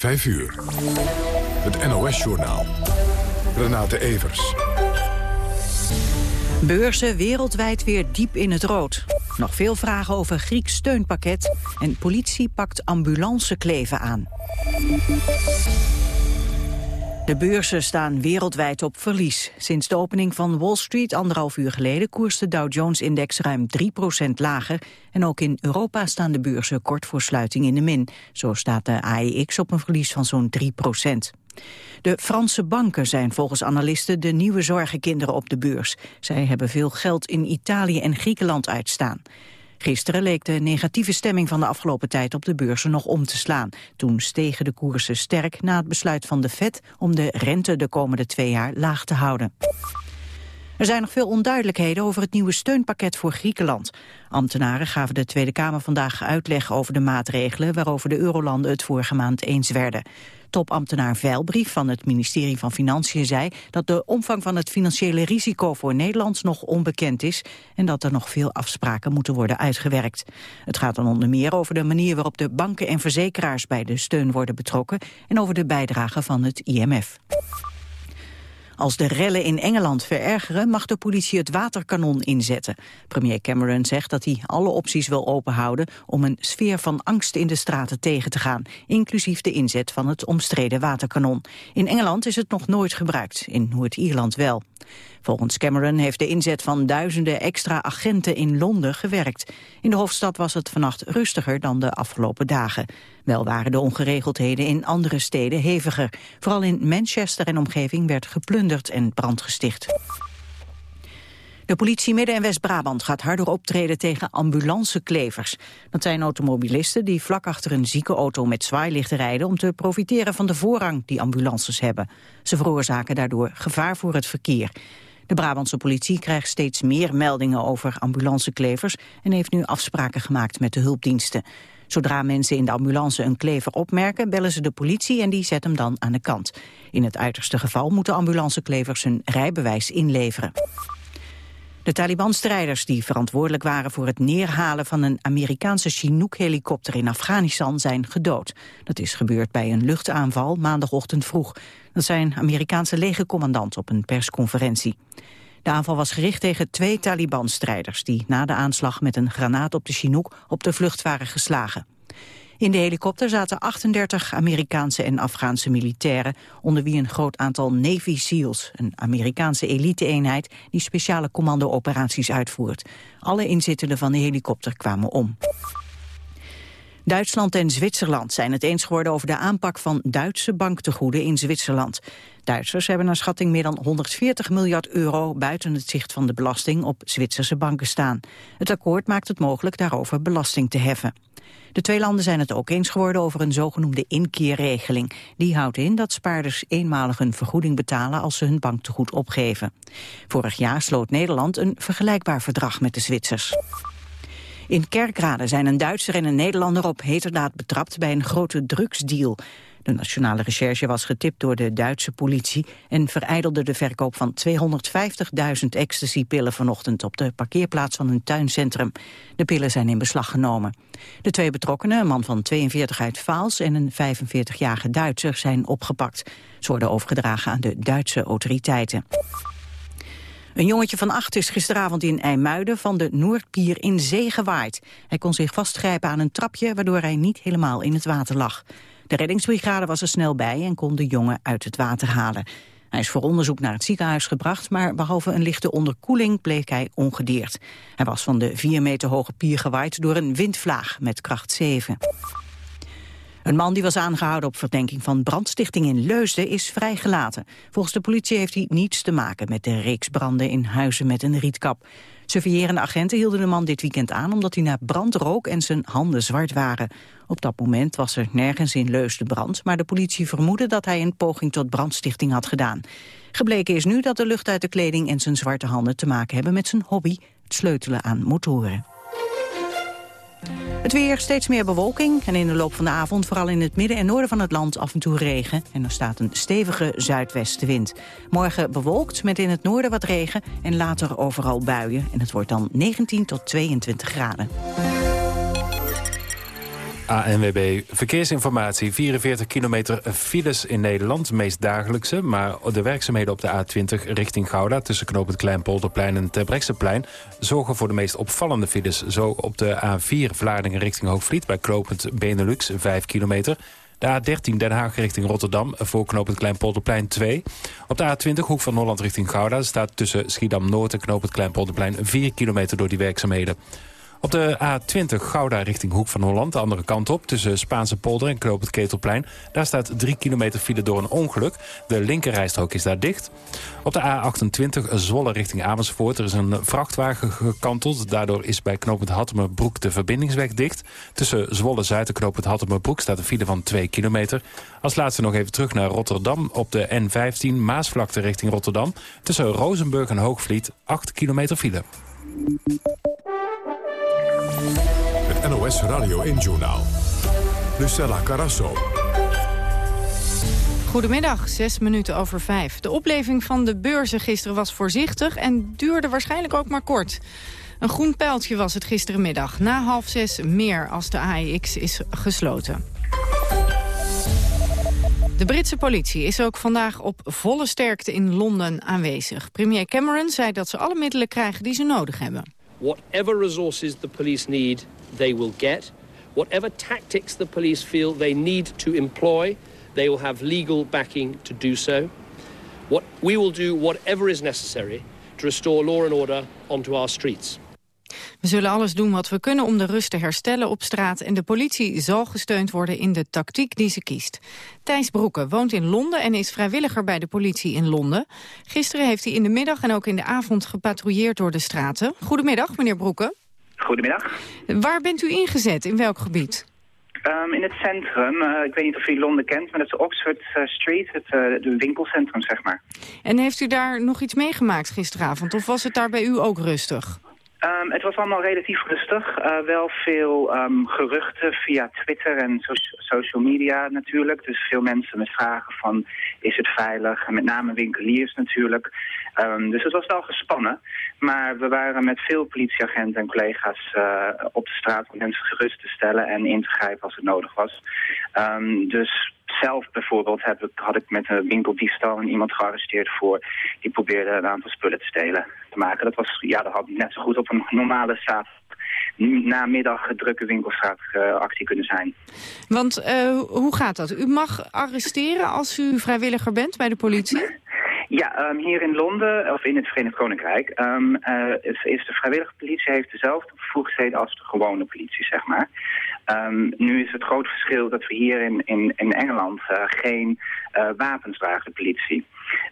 5 uur. Het NOS-journaal. Renate Evers. Beurzen wereldwijd weer diep in het rood. Nog veel vragen over Grieks steunpakket. En politie pakt ambulancekleven aan. De beurzen staan wereldwijd op verlies. Sinds de opening van Wall Street anderhalf uur geleden koerst de Dow Jones-index ruim 3% lager. En ook in Europa staan de beurzen kort voor sluiting in de min. Zo staat de AEX op een verlies van zo'n 3% de Franse banken zijn volgens analisten de nieuwe zorgenkinderen op de beurs. Zij hebben veel geld in Italië en Griekenland uitstaan. Gisteren leek de negatieve stemming van de afgelopen tijd op de beurzen nog om te slaan. Toen stegen de koersen sterk na het besluit van de Fed om de rente de komende twee jaar laag te houden. Er zijn nog veel onduidelijkheden over het nieuwe steunpakket voor Griekenland. Ambtenaren gaven de Tweede Kamer vandaag uitleg over de maatregelen waarover de eurolanden het vorige maand eens werden. Topambtenaar Veilbrief van het ministerie van Financiën zei dat de omvang van het financiële risico voor Nederland nog onbekend is en dat er nog veel afspraken moeten worden uitgewerkt. Het gaat dan onder meer over de manier waarop de banken en verzekeraars bij de steun worden betrokken en over de bijdrage van het IMF. Als de rellen in Engeland verergeren, mag de politie het waterkanon inzetten. Premier Cameron zegt dat hij alle opties wil openhouden om een sfeer van angst in de straten tegen te gaan, inclusief de inzet van het omstreden waterkanon. In Engeland is het nog nooit gebruikt, in Noord-Ierland wel. Volgens Cameron heeft de inzet van duizenden extra agenten in Londen gewerkt. In de hoofdstad was het vannacht rustiger dan de afgelopen dagen. Wel waren de ongeregeldheden in andere steden heviger. Vooral in Manchester en omgeving werd geplunderd en brand gesticht. De politie Midden- en West-Brabant gaat harder optreden tegen ambulanceklevers. Dat zijn automobilisten die vlak achter een zieke auto met zwaailichten rijden... om te profiteren van de voorrang die ambulances hebben. Ze veroorzaken daardoor gevaar voor het verkeer. De Brabantse politie krijgt steeds meer meldingen over ambulanceklevers... en heeft nu afspraken gemaakt met de hulpdiensten. Zodra mensen in de ambulance een klever opmerken, bellen ze de politie en die zet hem dan aan de kant. In het uiterste geval moeten ambulanceklevers hun rijbewijs inleveren. De Taliban-strijders die verantwoordelijk waren voor het neerhalen van een Amerikaanse Chinook-helikopter in Afghanistan zijn gedood. Dat is gebeurd bij een luchtaanval maandagochtend vroeg. Dat zijn Amerikaanse legercommandant op een persconferentie. De aanval was gericht tegen twee Taliban-strijders die na de aanslag met een granaat op de Chinook op de vlucht waren geslagen. In de helikopter zaten 38 Amerikaanse en Afghaanse militairen, onder wie een groot aantal Navy SEALs, een Amerikaanse elite-eenheid die speciale commando-operaties uitvoert. Alle inzittenden van de helikopter kwamen om. Duitsland en Zwitserland zijn het eens geworden over de aanpak van Duitse banktegoeden in Zwitserland. Duitsers hebben naar schatting meer dan 140 miljard euro buiten het zicht van de belasting op Zwitserse banken staan. Het akkoord maakt het mogelijk daarover belasting te heffen. De twee landen zijn het ook eens geworden over een zogenoemde inkeerregeling. Die houdt in dat spaarders eenmalig een vergoeding betalen als ze hun banktegoed opgeven. Vorig jaar sloot Nederland een vergelijkbaar verdrag met de Zwitsers. In Kerkrade zijn een Duitser en een Nederlander op heterdaad betrapt bij een grote drugsdeal. De nationale recherche was getipt door de Duitse politie en verijdelde de verkoop van 250.000 ecstasy-pillen vanochtend op de parkeerplaats van een tuincentrum. De pillen zijn in beslag genomen. De twee betrokkenen, een man van 42 uit Vaals en een 45-jarige Duitser, zijn opgepakt. Ze worden overgedragen aan de Duitse autoriteiten. Een jongetje van acht is gisteravond in IJmuiden van de Noordpier in zee gewaaid. Hij kon zich vastgrijpen aan een trapje waardoor hij niet helemaal in het water lag. De reddingsbrigade was er snel bij en kon de jongen uit het water halen. Hij is voor onderzoek naar het ziekenhuis gebracht, maar behalve een lichte onderkoeling bleek hij ongedeerd. Hij was van de vier meter hoge pier gewaaid door een windvlaag met kracht 7. Een man die was aangehouden op verdenking van brandstichting in Leusden is vrijgelaten. Volgens de politie heeft hij niets te maken met de reeks branden in huizen met een rietkap. Surveillerende agenten hielden de man dit weekend aan omdat hij naar brand rook en zijn handen zwart waren. Op dat moment was er nergens in Leusden brand, maar de politie vermoedde dat hij een poging tot brandstichting had gedaan. Gebleken is nu dat de lucht uit de kleding en zijn zwarte handen te maken hebben met zijn hobby, het sleutelen aan motoren. Het weer, steeds meer bewolking en in de loop van de avond vooral in het midden en noorden van het land af en toe regen. En er staat een stevige zuidwestenwind. Morgen bewolkt met in het noorden wat regen en later overal buien. En het wordt dan 19 tot 22 graden. ANWB Verkeersinformatie. 44 kilometer files in Nederland, de meest dagelijkse. Maar de werkzaamheden op de A20 richting Gouda... tussen knooppunt Kleinpolderplein en Terbrechtseplein... zorgen voor de meest opvallende files. Zo op de A4 Vlaardingen richting Hoogvliet... bij knooppunt Benelux, 5 kilometer... De A13 Den Haag richting Rotterdam voor knooppunt Kleinpolderplein 2. Op de A20 Hoek van Holland richting Gouda staat tussen Schiedam-Noord en knooppunt Kleinpolderplein 4 kilometer door die werkzaamheden. Op de A20 Gouda richting Hoek van Holland, de andere kant op... tussen Spaanse polder en Knoop het Ketelplein. Daar staat 3 kilometer file door een ongeluk. De linkerrijstrook is daar dicht. Op de A28 Zwolle richting Amersfoort. Er is een vrachtwagen gekanteld. Daardoor is bij knooppunt Hattemerbroek de verbindingsweg dicht. Tussen Zwolle-Zuid en knooppunt Hattemerbroek staat een file van 2 kilometer. Als laatste nog even terug naar Rotterdam. Op de N15 Maasvlakte richting Rotterdam. Tussen Rozenburg en Hoogvliet 8 kilometer file. Het NOS Radio 1-journaal. Lucella Carasso. Goedemiddag, zes minuten over vijf. De opleving van de beurzen gisteren was voorzichtig en duurde waarschijnlijk ook maar kort. Een groen pijltje was het gisterenmiddag. Na half zes meer als de AEX is gesloten. De Britse politie is ook vandaag op volle sterkte in Londen aanwezig. Premier Cameron zei dat ze alle middelen krijgen die ze nodig hebben. Whatever resources the police need, they will get. Whatever tactics the police feel they need to employ, they will have legal backing to do so. What, we will do whatever is necessary to restore law and order onto our streets. We zullen alles doen wat we kunnen om de rust te herstellen op straat... en de politie zal gesteund worden in de tactiek die ze kiest. Thijs Broeke woont in Londen en is vrijwilliger bij de politie in Londen. Gisteren heeft hij in de middag en ook in de avond gepatrouilleerd door de straten. Goedemiddag, meneer Broeke. Goedemiddag. Waar bent u ingezet? In welk gebied? Um, in het centrum, uh, ik weet niet of u Londen kent, maar dat is Oxford uh, Street, het uh, winkelcentrum, zeg maar. En heeft u daar nog iets meegemaakt gisteravond, of was het daar bij u ook rustig? Um, het was allemaal relatief rustig. Uh, wel veel um, geruchten via Twitter en so social media natuurlijk. Dus veel mensen met vragen van is het veilig? En met name winkeliers natuurlijk. Um, dus het was wel gespannen. Maar we waren met veel politieagenten en collega's uh, op de straat om mensen gerust te stellen en in te grijpen als het nodig was. dus zelf bijvoorbeeld heb had ik met een winkeldiefstal iemand gearresteerd voor. Die probeerde een aantal spullen te stelen te maken. Dat, was, ja, dat had net zo goed op een normale straat namiddag drukke winkelstraatactie kunnen zijn. Want uh, hoe gaat dat? U mag arresteren als u vrijwilliger bent bij de politie? Ja, um, hier in Londen, of in het Verenigd Koninkrijk, um, uh, is, is, de vrijwillige politie heeft dezelfde bevoegdheden als de gewone politie, zeg maar. Um, nu is het groot verschil dat we hier in, in, in Engeland uh, geen uh, wapens dragen, de politie.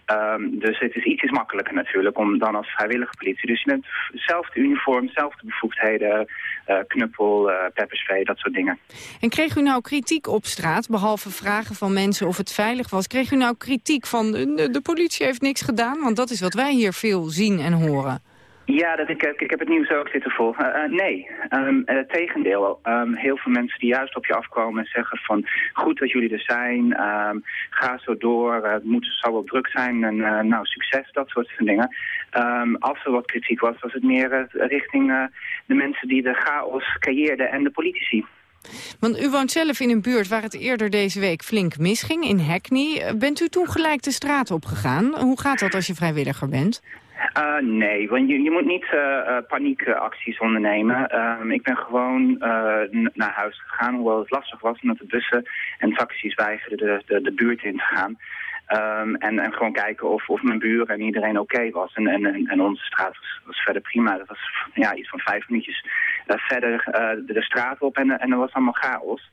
Um, dus het is iets makkelijker natuurlijk om dan als vrijwillige politie. Dus je bent hetzelfde uniform, dezelfde bevoegdheden, uh, knuppel, uh, pepperspray, dat soort dingen. En kreeg u nou kritiek op straat, behalve vragen van mensen of het veilig was? Kreeg u nou kritiek van de, de politie heeft niks gedaan? Want dat is wat wij hier veel zien en horen. Ja, dat ik, ik heb het nieuws ook zitten volgen. Uh, nee, um, het tegendeel. Um, heel veel mensen die juist op je afkomen en zeggen van... goed dat jullie er zijn, um, ga zo door, het moet, zal wel druk zijn en nou, succes, dat soort van dingen. als er wat kritiek was, was het meer richting de mensen die de chaos creëerden en de politici. Want u woont zelf in een buurt waar het eerder deze week flink misging, in Hackney. Bent u toen gelijk de straat opgegaan? Hoe gaat dat als je vrijwilliger bent? Uh, nee, want je, je moet niet uh, uh, paniekacties ondernemen. Um, ik ben gewoon naar huis gegaan, hoewel het lastig was... omdat de bussen en taxis weigerden de, de, de buurt in te gaan. Um, en, en gewoon kijken of, of mijn buren en iedereen oké was. En, en, en onze straat was, verder prima. Dat was ja, iets van vijf minuutjes uh, verder uh, de, straat op en, en er was allemaal chaos.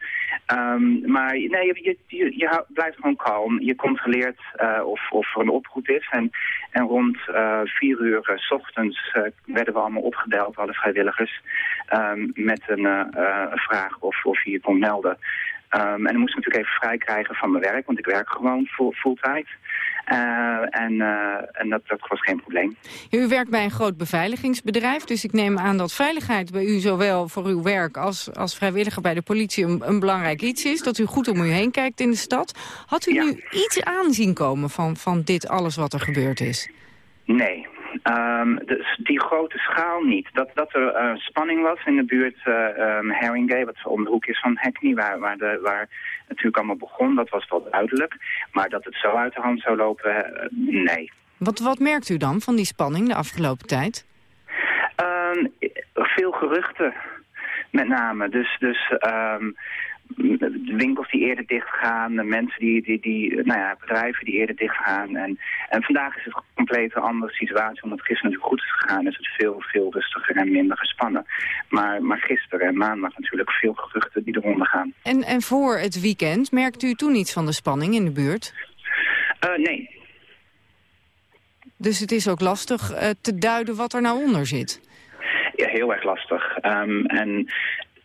Um, maar nee, je, je, je, blijft gewoon kalm. Je controleert uh, of, of er een oproep is. En, en rond vier uur s ochtends werden we allemaal opgebeld, alle vrijwilligers. Um, met een vraag of, of je je kon melden. Um, en dan moest ik natuurlijk even vrij krijgen van mijn werk, want ik werk gewoon full, fulltime. Uh, en uh, en dat, dat, was geen probleem. U werkt bij een groot beveiligingsbedrijf, dus ik neem aan dat veiligheid bij u zowel voor uw werk als, als vrijwilliger bij de politie een, een belangrijk iets is. Dat u goed om u heen kijkt in de stad. Had u nu iets aanzien komen van, van dit alles wat er gebeurd is? Nee, Um, dus die grote schaal niet. Dat, dat er uh, spanning was in de buurt uh, um, Haringey, wat om de hoek is van Hackney, waar, waar, de, waar natuurlijk allemaal begon, dat was wel duidelijk. Maar dat het zo uit de hand zou lopen, uh, nee. Wat, wat merkt u dan van die spanning de afgelopen tijd? Um, veel geruchten, met name. Dus, dus winkels die eerder dichtgaan, mensen die, die, die, nou ja, bedrijven die eerder dichtgaan. En, en vandaag is het een compleet andere situatie, omdat gisteren natuurlijk goed is gegaan, is het veel, veel rustiger en minder gespannen. Maar, maar gisteren en maandag natuurlijk veel geruchten die eronder gaan. En, en voor het weekend, merkt u toen iets van de spanning in de buurt? Uh, nee. Dus het is ook lastig uh, te duiden wat er nou onder zit? Ja, heel erg lastig. Um, en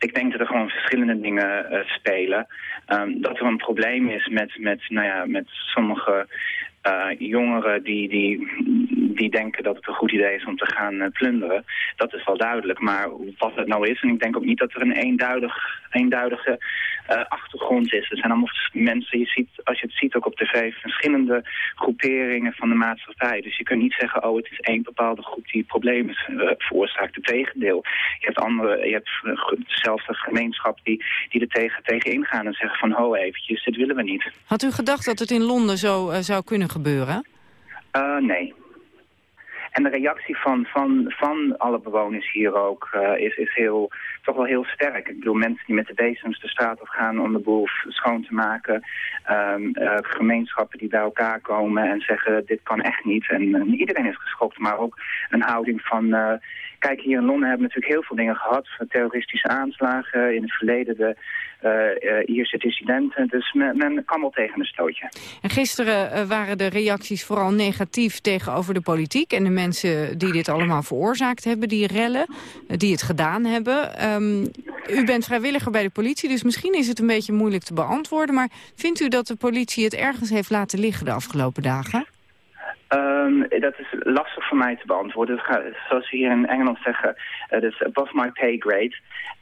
ik denk dat er gewoon verschillende dingen uh, spelen. Um, dat er een probleem is met, met, nou ja, met sommige uh, jongeren die, die, die denken dat het een goed idee is om te gaan uh, plunderen. Dat is wel duidelijk. Maar wat het nou is, en ik denk ook niet dat er een eenduidig, eenduidige uh, achtergrond is. Er zijn allemaal mensen, je ziet, als je het ziet ook op tv, verschillende groeperingen van de maatschappij. Dus je kunt niet zeggen, oh het is één bepaalde groep die problemen veroorzaakt. Het tegendeel. Je hebt, andere, je hebt dezelfde gemeenschap die, die er tegen, tegen ingaan en zeggen van, ho eventjes, dit willen we niet. Had u gedacht dat het in Londen zo zou kunnen gebeuren? Uh, nee. En de reactie van, van, van alle bewoners hier ook uh, is, is heel, toch wel heel sterk. Ik bedoel, mensen die met de bezems de straat op gaan om de boel schoon te maken. Um, uh, gemeenschappen die bij elkaar komen en zeggen dit kan echt niet. En, en iedereen is geschokt, maar ook een houding van... Kijk, hier in Londen hebben we natuurlijk heel veel dingen gehad. Terroristische aanslagen, in het verleden de uh, Ierse dissidenten. Dus men, men wel tegen een stootje. En gisteren uh, waren de reacties vooral negatief tegenover de politiek... en de mensen die dit allemaal veroorzaakt hebben, die rellen, die het gedaan hebben. Um, u bent vrijwilliger bij de politie, dus misschien is het een beetje moeilijk te beantwoorden. Maar vindt u dat de politie het ergens heeft laten liggen de afgelopen dagen? Um, dat is lastig voor mij te beantwoorden. Gaat, zoals we hier in Engeland zeggen, het is above my pay grade.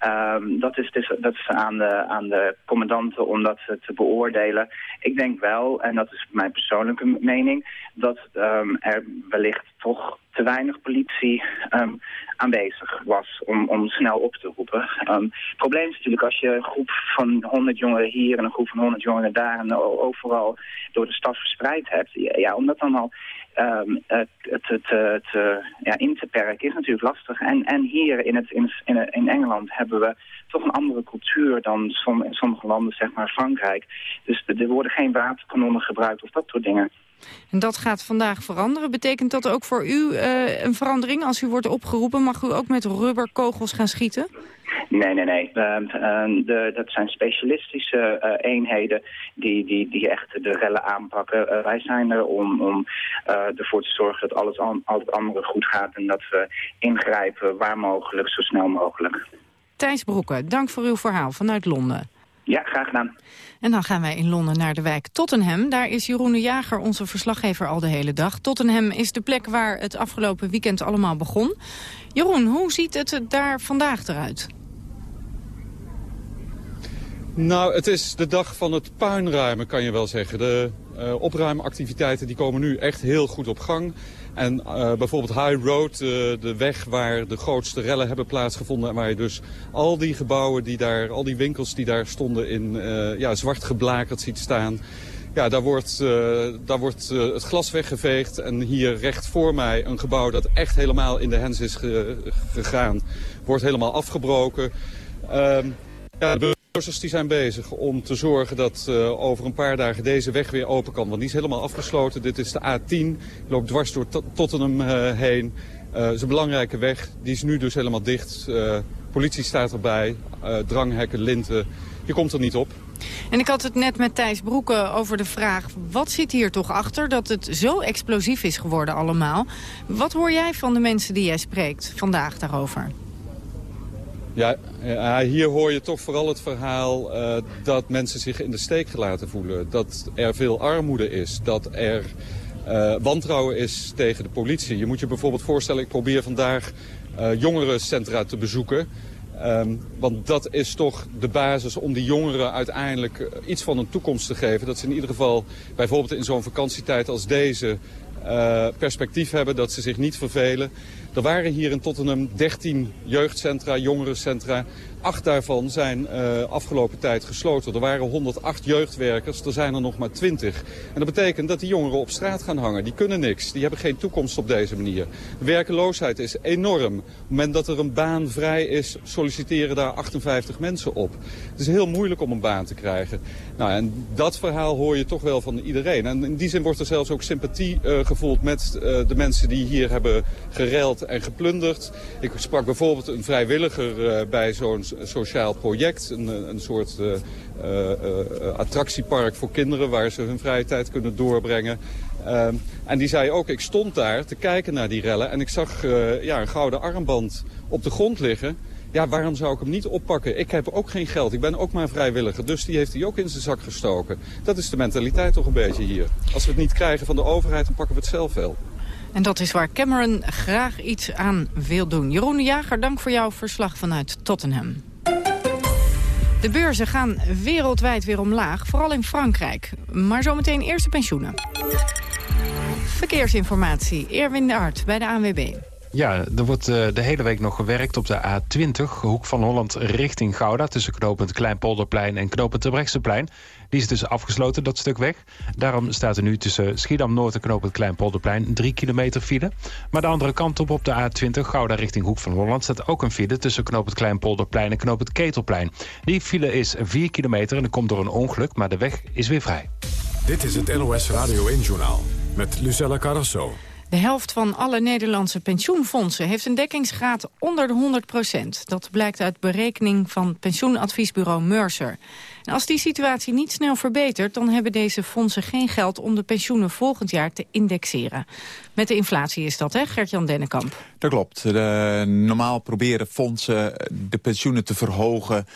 Um, dat, is, dus, dat is aan de, aan de commandanten om dat te beoordelen. Ik denk wel, en dat is mijn persoonlijke mening, dat um, er wellicht toch te weinig politie um, aanwezig was om, om snel op te roepen. Um, het probleem is natuurlijk als je een groep van 100 jongeren hier en een groep van 100 jongeren daar en overal door de stad verspreid hebt. Ja, om dat allemaal um, het, het, het, het ja, in te perken is natuurlijk lastig. En, en hier in, het, in, in Engeland hebben we toch een andere cultuur dan som, in sommige landen, zeg maar Frankrijk. Dus er worden geen waterkanonnen gebruikt of dat soort dingen. En dat gaat vandaag veranderen. Betekent dat ook voor u uh, een verandering? Als u wordt opgeroepen, mag u ook met rubberkogels gaan schieten? Nee, nee, nee. Uh, uh, de, dat zijn specialistische uh, eenheden die, die, die echt de rellen aanpakken. wij zijn er om, om ervoor te zorgen dat alles al, al het andere goed gaat... en dat we ingrijpen waar mogelijk, zo snel mogelijk. Thijs Broeken, dank voor uw verhaal vanuit Londen. Ja, graag gedaan. En dan gaan wij in Londen naar de wijk Tottenham. Daar is Jeroen de Jager, onze verslaggever, al de hele dag. Tottenham is de plek waar het afgelopen weekend allemaal begon. Jeroen, hoe ziet het daar vandaag eruit? Nou, het is de dag van het puinruimen, kan je wel zeggen. De uh, opruimactiviteiten die komen nu echt heel goed op gang. En uh, bijvoorbeeld High Road, uh, de weg waar de grootste rellen hebben plaatsgevonden... en waar je dus al die gebouwen, die daar, al die winkels die daar stonden in uh, ja, zwart geblakerd ziet staan... Ja, daar wordt, daar wordt het glas weggeveegd en hier recht voor mij een gebouw dat echt helemaal in de hens is ge gegaan, wordt helemaal afgebroken. Ehm, ja, burgers die zijn bezig om te zorgen dat uh, over een paar dagen deze weg weer open kan. Want die is helemaal afgesloten. Dit is de A10. Die loopt dwars door Tottenham uh, heen. Uh, het is een belangrijke weg. Die is nu dus helemaal dicht. politie staat erbij. dranghekken, linten. Je komt er niet op. En ik had het net met Thijs Broeken over de vraag... wat zit hier toch achter dat het zo explosief is geworden allemaal? Wat hoor jij van de mensen die jij spreekt vandaag daarover? Ja, hier hoor je toch vooral het verhaal uh, dat mensen zich in de steek gelaten voelen. Dat er veel armoede is, dat er uh, wantrouwen is tegen de politie. Je moet je bijvoorbeeld voorstellen, ik probeer vandaag uh, jongerencentra te bezoeken. Um, want dat is toch de basis om die jongeren uiteindelijk iets van een toekomst te geven. Dat ze in ieder geval bijvoorbeeld in zo'n vakantietijd als deze perspectief hebben, dat ze zich niet vervelen. Er waren hier in Tottenham 13 jeugdcentra, jongerencentra. Acht daarvan zijn uh, afgelopen tijd gesloten. Er waren 108 jeugdwerkers, er zijn er nog maar 20. En dat betekent dat die jongeren op straat gaan hangen. Die kunnen niks, die hebben geen toekomst op deze manier. De werkeloosheid is enorm. Op het moment dat er een baan vrij is, solliciteren daar 58 mensen op. Het is heel moeilijk om een baan te krijgen. Nou, en dat verhaal hoor je toch wel van iedereen. En in die zin wordt er zelfs ook sympathie uh, gevoeld met uh, de mensen die hier hebben gereld en geplunderd. Ik sprak bijvoorbeeld een vrijwilliger bij zo'n sociaal project. Een, een soort uh, uh, attractiepark voor kinderen waar ze hun vrije tijd kunnen doorbrengen. En die zei ook, ik stond daar te kijken naar die rellen en ik zag ja, een gouden armband op de grond liggen. Ja, waarom zou ik hem niet oppakken? Ik heb ook geen geld, ik ben ook maar vrijwilliger. Dus die heeft hij ook in zijn zak gestoken. Dat is de mentaliteit toch een beetje hier. Als we het niet krijgen van de overheid, dan pakken we het zelf wel. En dat is waar Cameron graag iets aan wil doen. Jeroen de Jager, dank voor jouw verslag vanuit Tottenham. De beurzen gaan wereldwijd weer omlaag, vooral in Frankrijk. Maar zometeen eerste pensioenen. Verkeersinformatie, Erwin de Hart bij de ANWB. Ja, er wordt uh, de hele week nog gewerkt op de A20, hoek van Holland richting Gouda... tussen knooppunt Kleinpolderplein en knooppunt Terbrechtseplein. Die is dus afgesloten, dat stuk weg. Daarom staat er nu tussen Schiedam-Noord en knooppunt Kleinpolderplein... drie kilometer file. Maar de andere kant op, op de A20, Gouda richting hoek van Holland... staat ook een file tussen knooppunt Kleinpolderplein en knooppunt Ketelplein. Die file is 4 kilometer en dat komt door een ongeluk, maar de weg is weer vrij. Dit is het NOS Radio 1-journaal met Lucella Carrasso. De helft van alle Nederlandse pensioenfondsen heeft een dekkingsgraad onder de 100 procent. Dat blijkt uit berekening van pensioenadviesbureau Mercer. En als die situatie niet snel verbetert, dan hebben deze fondsen geen geld om de pensioenen volgend jaar te indexeren. Met de inflatie is dat, hè, Gert-Jan Dennekamp? Dat klopt. De, normaal proberen fondsen de pensioenen te verhogen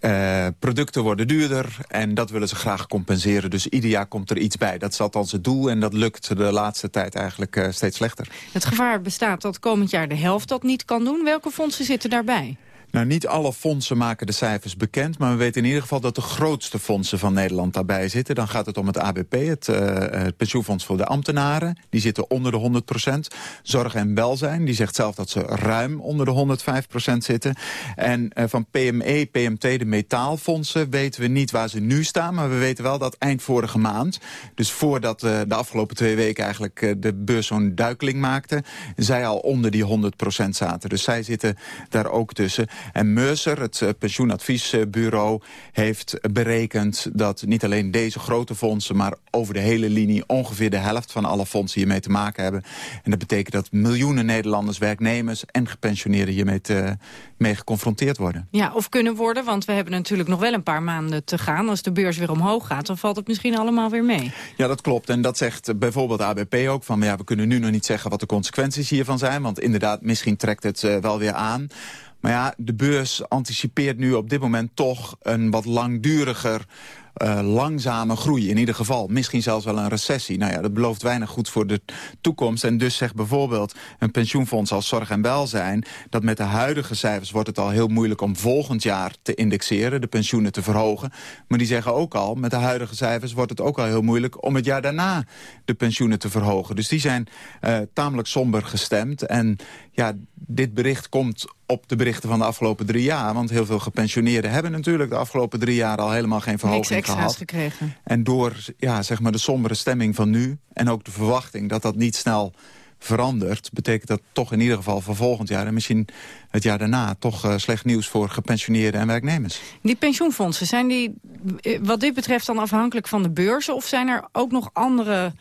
uh, producten worden duurder en dat willen ze graag compenseren. Dus ieder jaar komt er iets bij. Dat is althans het doel en dat lukt de laatste tijd eigenlijk uh, steeds slechter. Het gevaar bestaat dat komend jaar de helft dat niet kan doen. Welke fondsen zitten daarbij? Nou, niet alle fondsen maken de cijfers bekend... maar we weten in ieder geval dat de grootste fondsen van Nederland daarbij zitten. Dan gaat het om het ABP, het, uh, het pensioenfonds voor de ambtenaren. Die zitten onder de 100 procent. Zorg en welzijn, die zegt zelf dat ze ruim onder de 105 procent zitten. En uh, van PME, PMT, de metaalfondsen, weten we niet waar ze nu staan... maar we weten wel dat eind vorige maand... dus voordat uh, de afgelopen twee weken eigenlijk de beurs zo'n duikeling maakte... zij al onder die 100 procent zaten. Dus zij zitten daar ook tussen... En Mercer, het eh, pensioenadviesbureau, heeft berekend dat niet alleen deze grote fondsen, maar over de hele linie ongeveer de helft van alle fondsen hiermee te maken hebben. En dat betekent dat miljoenen Nederlanders, werknemers en gepensioneerden hiermee te, mee geconfronteerd worden. Ja, of kunnen worden, want we hebben natuurlijk nog wel een paar maanden te gaan. Als de beurs weer omhoog gaat, dan valt het misschien allemaal weer mee. Ja, dat klopt. En dat zegt bijvoorbeeld ABP ook. Van ja, we kunnen nu nog niet zeggen wat de consequenties hiervan zijn. Want inderdaad, misschien trekt het uh, wel weer aan. Maar ja, de beurs anticipeert nu op dit moment toch een wat langduriger uh, langzame groei in ieder geval. Misschien zelfs wel een recessie. Nou ja, dat belooft weinig goed voor de toekomst. En dus zegt bijvoorbeeld een pensioenfonds als Zorg en Welzijn... dat met de huidige cijfers wordt het al heel moeilijk om volgend jaar te indexeren... de pensioenen te verhogen. Maar die zeggen ook al, met de huidige cijfers wordt het ook al heel moeilijk... om het jaar daarna de pensioenen te verhogen. Dus die zijn uh, tamelijk somber gestemd. En ja, dit bericht komt op de berichten van de afgelopen drie jaar. Want heel veel gepensioneerden hebben natuurlijk de afgelopen drie jaar al helemaal geen verhoging gehad. gekregen. En door ja, zeg maar de sombere stemming van nu en ook de verwachting dat dat niet snel verandert... betekent dat toch in ieder geval voor volgend jaar... en misschien het jaar daarna toch uh, slecht nieuws voor gepensioneerden en werknemers. Die pensioenfondsen, zijn die eh, wat dit betreft dan afhankelijk van de beurzen... of zijn er ook nog andere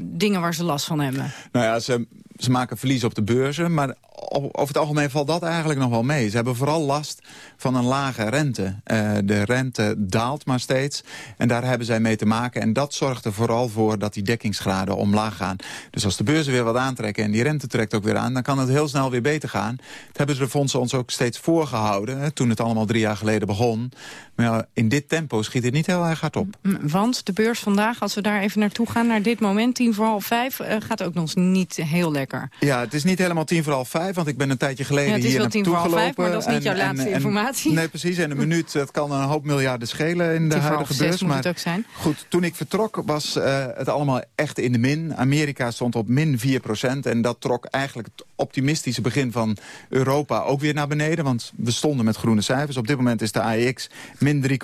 dingen waar ze last van hebben? Nou ja, ze, ze maken verlies op de beurzen, maar over het algemeen valt dat eigenlijk nog wel mee. Ze hebben vooral last van een lage rente. Uh, de rente daalt maar steeds en daar hebben zij mee te maken. En dat zorgt er vooral voor dat die dekkingsgraden omlaag gaan. Dus als de beurzen weer wat aantrekken en die rente trekt ook weer aan... dan kan het heel snel weer beter gaan. Dat hebben de fondsen ons ook steeds voorgehouden... Hè, toen het allemaal drie jaar geleden begon. Maar in dit tempo schiet het niet heel erg hard op. Want de beurs vandaag, als we daar even naartoe gaan... naar dit moment, tien voor half vijf, uh, gaat ook nog niet heel lekker lekker. Ja, het is niet helemaal tien voor half vijf, want ik ben een tijdje geleden ja, hier naartoe gelopen. Vijf, maar dat is niet jouw laatste informatie. Nee, precies. En een minuut, het kan een hoop miljarden schelen in de huidige beurs. maar het ook zijn. Goed, toen ik vertrok was uh, het allemaal echt in de min. Amerika stond op min 4 procent en dat trok eigenlijk het optimistische begin van Europa ook weer naar beneden. Want we stonden met groene cijfers. Op dit moment is de AEX min 3,5.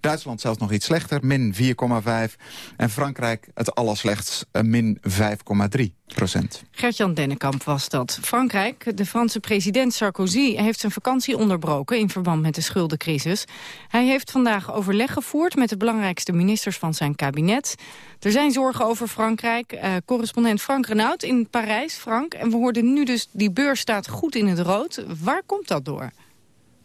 Duitsland zelfs nog iets slechter, min 4,5. En Frankrijk het allerslechtst, uh, min 5,3 procent. Gertjan Dennekamp was dat. Frankrijk, de Franse president Sarkozy, heeft zijn vakantie onderbroken in verband met de schuldencrisis. Hij heeft vandaag overleg gevoerd met de belangrijkste ministers van zijn kabinet. Er zijn zorgen over Frankrijk. Uh, correspondent Frank Renaud in Parijs. Frank, en we hoorden nu dus, die beurs staat goed in het rood. Waar komt dat door?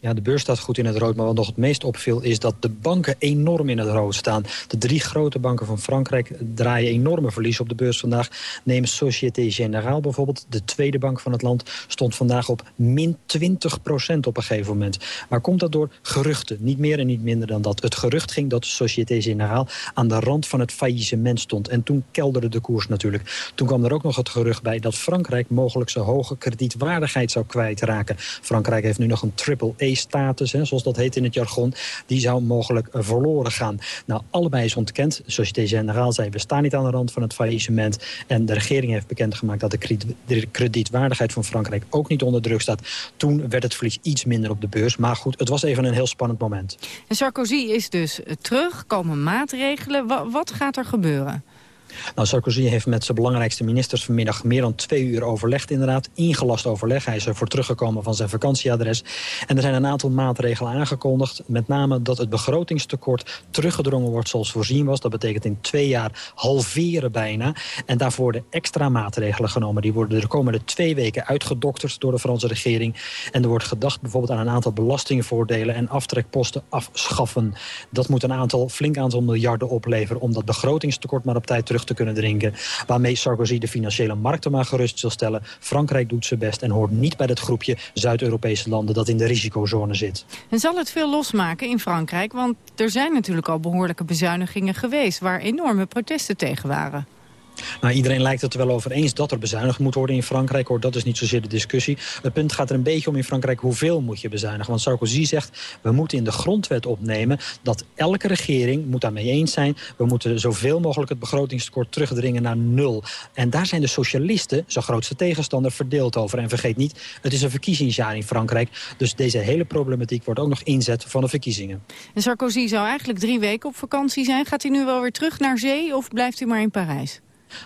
Ja, de beurs staat goed in het rood, maar wat nog het meest opviel... is dat de banken enorm in het rood staan. De drie grote banken van Frankrijk draaien enorme verlies op de beurs vandaag. Neem Société Générale bijvoorbeeld. De tweede bank van het land stond vandaag op min 20 procent op een gegeven moment. Maar komt dat door geruchten? Niet meer en niet minder dan dat. Het gerucht ging dat Société Générale aan de rand van het faillissement stond. En toen kelderde de koers natuurlijk. Toen kwam er ook nog het gerucht bij dat Frankrijk mogelijk zijn hoge kredietwaardigheid zou kwijtraken. Frankrijk heeft nu nog een triple A status zoals dat heet in het jargon, die zou mogelijk verloren gaan. Nou, allebei is ontkend. Société Générale zei, we staan niet aan de rand van het faillissement. En de regering heeft bekendgemaakt dat de kredietwaardigheid van Frankrijk ook niet onder druk staat. Toen werd het verlies iets minder op de beurs. Maar goed, het was even een heel spannend moment. En Sarkozy is dus terug, komen maatregelen. wat gaat er gebeuren? Nou, Sarkozy heeft met zijn belangrijkste ministers vanmiddag meer dan twee uur overlegd inderdaad. Ingelast overleg. Hij is ervoor teruggekomen van zijn vakantieadres. En er zijn een aantal maatregelen aangekondigd. Met name dat het begrotingstekort teruggedrongen wordt zoals voorzien was. Dat betekent in twee jaar halveren bijna. En daarvoor worden extra maatregelen genomen. Die worden de komende twee weken uitgedokterd door de Franse regering. En er wordt gedacht bijvoorbeeld aan een aantal belastingvoordelen en aftrekposten afschaffen. Dat moet een aantal, flink aantal miljarden opleveren om dat begrotingstekort maar op tijd terug te kunnen drinken. Waarmee Sarkozy de financiële markten maar gerust zal stellen. Frankrijk doet zijn best en hoort niet bij het groepje Zuid-Europese landen dat in de risicozone zit. En zal het veel losmaken in Frankrijk? Want er zijn natuurlijk al behoorlijke bezuinigingen geweest waar enorme protesten tegen waren. Nou, iedereen lijkt het er wel over eens dat er bezuinigd moet worden in Frankrijk. Hoor. Dat is niet zozeer de discussie. Het punt gaat er een beetje om in Frankrijk hoeveel moet je bezuinigen. Want Sarkozy zegt, we moeten in de grondwet opnemen... dat elke regering moet daarmee eens zijn. We moeten zoveel mogelijk het begrotingstekort terugdringen naar nul. En daar zijn de socialisten, zijn grootste tegenstander, verdeeld over. En vergeet niet, het is een verkiezingsjaar in Frankrijk. Dus deze hele problematiek wordt ook nog inzet van de verkiezingen. En Sarkozy zou eigenlijk drie weken op vakantie zijn. Gaat hij nu wel weer terug naar zee of blijft hij maar in Parijs?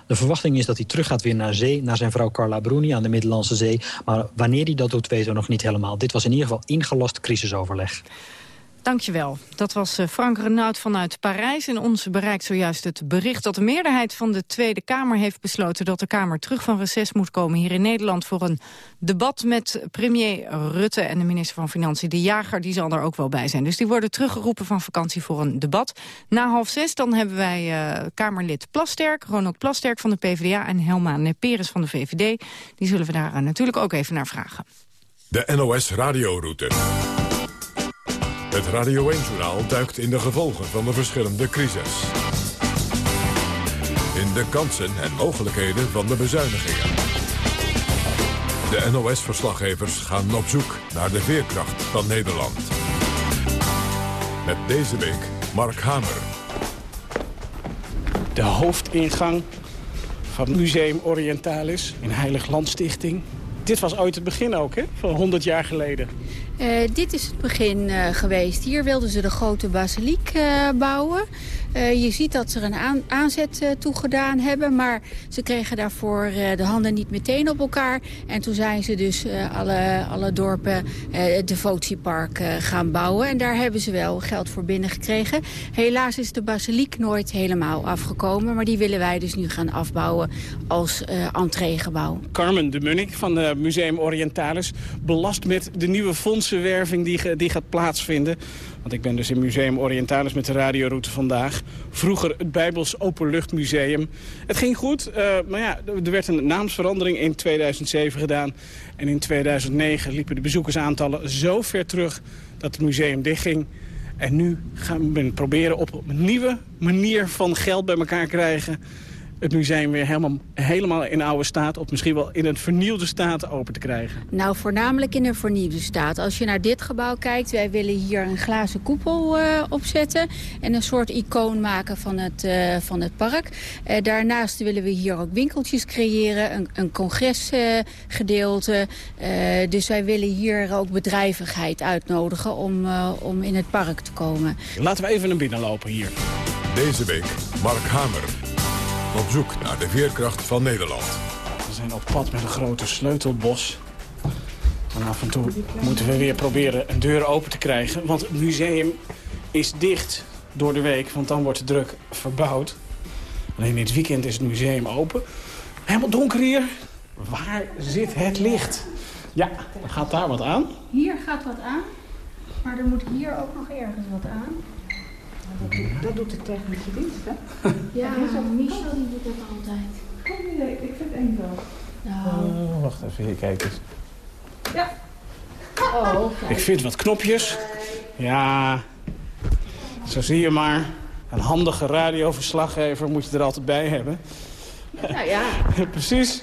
De verwachting is dat hij terug gaat weer naar zee, naar zijn vrouw Carla Bruni aan de Middellandse Zee. Maar wanneer hij dat doet, weten we nog niet helemaal. Dit was in ieder geval ingelast crisisoverleg. Dankjewel. Dat was eh, Frank Renaud vanuit Parijs. En ons bereikt zojuist het bericht dat de meerderheid van de Tweede Kamer heeft besloten dat de Kamer terug van reces moet komen hier in Nederland voor een debat met premier Rutte en de minister van Financiën, de Jager. Die zal er ook wel bij zijn. Dus die worden teruggeroepen van vakantie voor een debat. Na half zes dan hebben wij uh, Kamerlid Plasterk, Ronald Plasterk van de PvdA en Helma Neperes van de VVD. Die zullen we daar uh, natuurlijk ook even naar vragen. De NOS Radioroute. Het Radio 1-journaal duikt in de gevolgen van de verschillende crisis. In de kansen en mogelijkheden van de bezuinigingen. De NOS-verslaggevers gaan op zoek naar de veerkracht van Nederland. Met deze week Mark Hamer. De hoofdingang van Museum Orientalis in Heilig Landstichting. Dit was ooit het begin ook, hè? Van 100 jaar geleden. Uh, dit is het begin uh, geweest. Hier wilden ze de grote basiliek uh, bouwen. je ziet dat ze er een aan aanzet toe gedaan hebben. Maar ze kregen daarvoor de handen niet meteen op elkaar. En toen zijn ze dus alle, alle dorpen het devotiepark gaan bouwen. En daar hebben ze wel geld voor binnengekregen. Helaas is de basiliek nooit helemaal afgekomen. Maar die willen wij dus nu gaan afbouwen als entreegebouw. Carmen de Munnik van het Museum Orientalis belast met de nieuwe fonds fondsenwerving die, die gaat plaatsvinden. Want ik ben dus in Museum Orientalis met de radioroute vandaag. Vroeger het Bijbels Openluchtmuseum. Het ging goed, uh, maar ja, er werd een naamsverandering in 2007 gedaan. En in 2009 liepen de bezoekersaantallen zo ver terug dat het museum dichtging. En nu gaan we proberen op een nieuwe manier van geld bij elkaar krijgen het museum weer helemaal, helemaal in oude staat... of misschien wel in een vernieuwde staat open te krijgen? Nou, voornamelijk in een vernieuwde staat. Als je naar dit gebouw kijkt, wij willen hier een glazen koepel uh, opzetten... en een soort icoon maken van het, uh, van het park. Uh, daarnaast willen we hier ook winkeltjes creëren, een, een congresgedeelte. dus wij willen hier ook bedrijvigheid uitnodigen om, om in het park te komen. Laten we even naar binnen lopen hier. Deze week Mark Hamer. Op zoek naar de veerkracht van Nederland. We zijn op pad met een grote sleutelbos. En af en toe moeten we weer proberen een deur open te krijgen. Want het museum is dicht door de week, want dan wordt de druk verbouwd. Alleen in het weekend is het museum open. Helemaal donker hier. Waar zit het licht? Ja, gaat daar wat aan. Hier gaat wat aan. Maar er moet hier ook nog ergens wat aan. Dat doet, dat doet de technische dienst, hè? Ja, Michel die doet dat altijd. Ik vind één wel. Nou. Uh, wacht even, hier, kijk eens. Ja. Oh, Ik vind wat knopjes. Ja, zo zie je maar. Een handige radioverslaggever moet je er altijd bij hebben. Nou ja. Precies.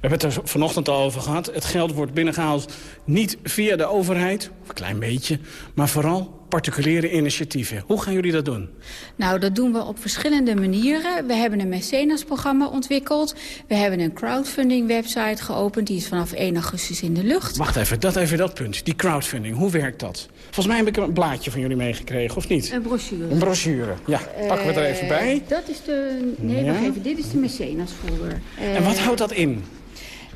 We hebben het er vanochtend al over gehad. Het geld wordt binnengehaald niet via de overheid, een klein beetje... maar vooral particuliere initiatieven. Hoe gaan jullie dat doen? Nou, dat doen we op verschillende manieren. We hebben een mecenas-programma ontwikkeld. We hebben een crowdfunding-website geopend. Die is vanaf 1 augustus in de lucht. Wacht even, dat even dat punt. Die crowdfunding, hoe werkt dat? Volgens mij heb ik een blaadje van jullie meegekregen, of niet? Een brochure. Een brochure, ja. Pakken we er even bij. Uh, dat is de... Nee, ja. wacht even. Dit is de mecenas-folder. Uh, en wat houdt dat in?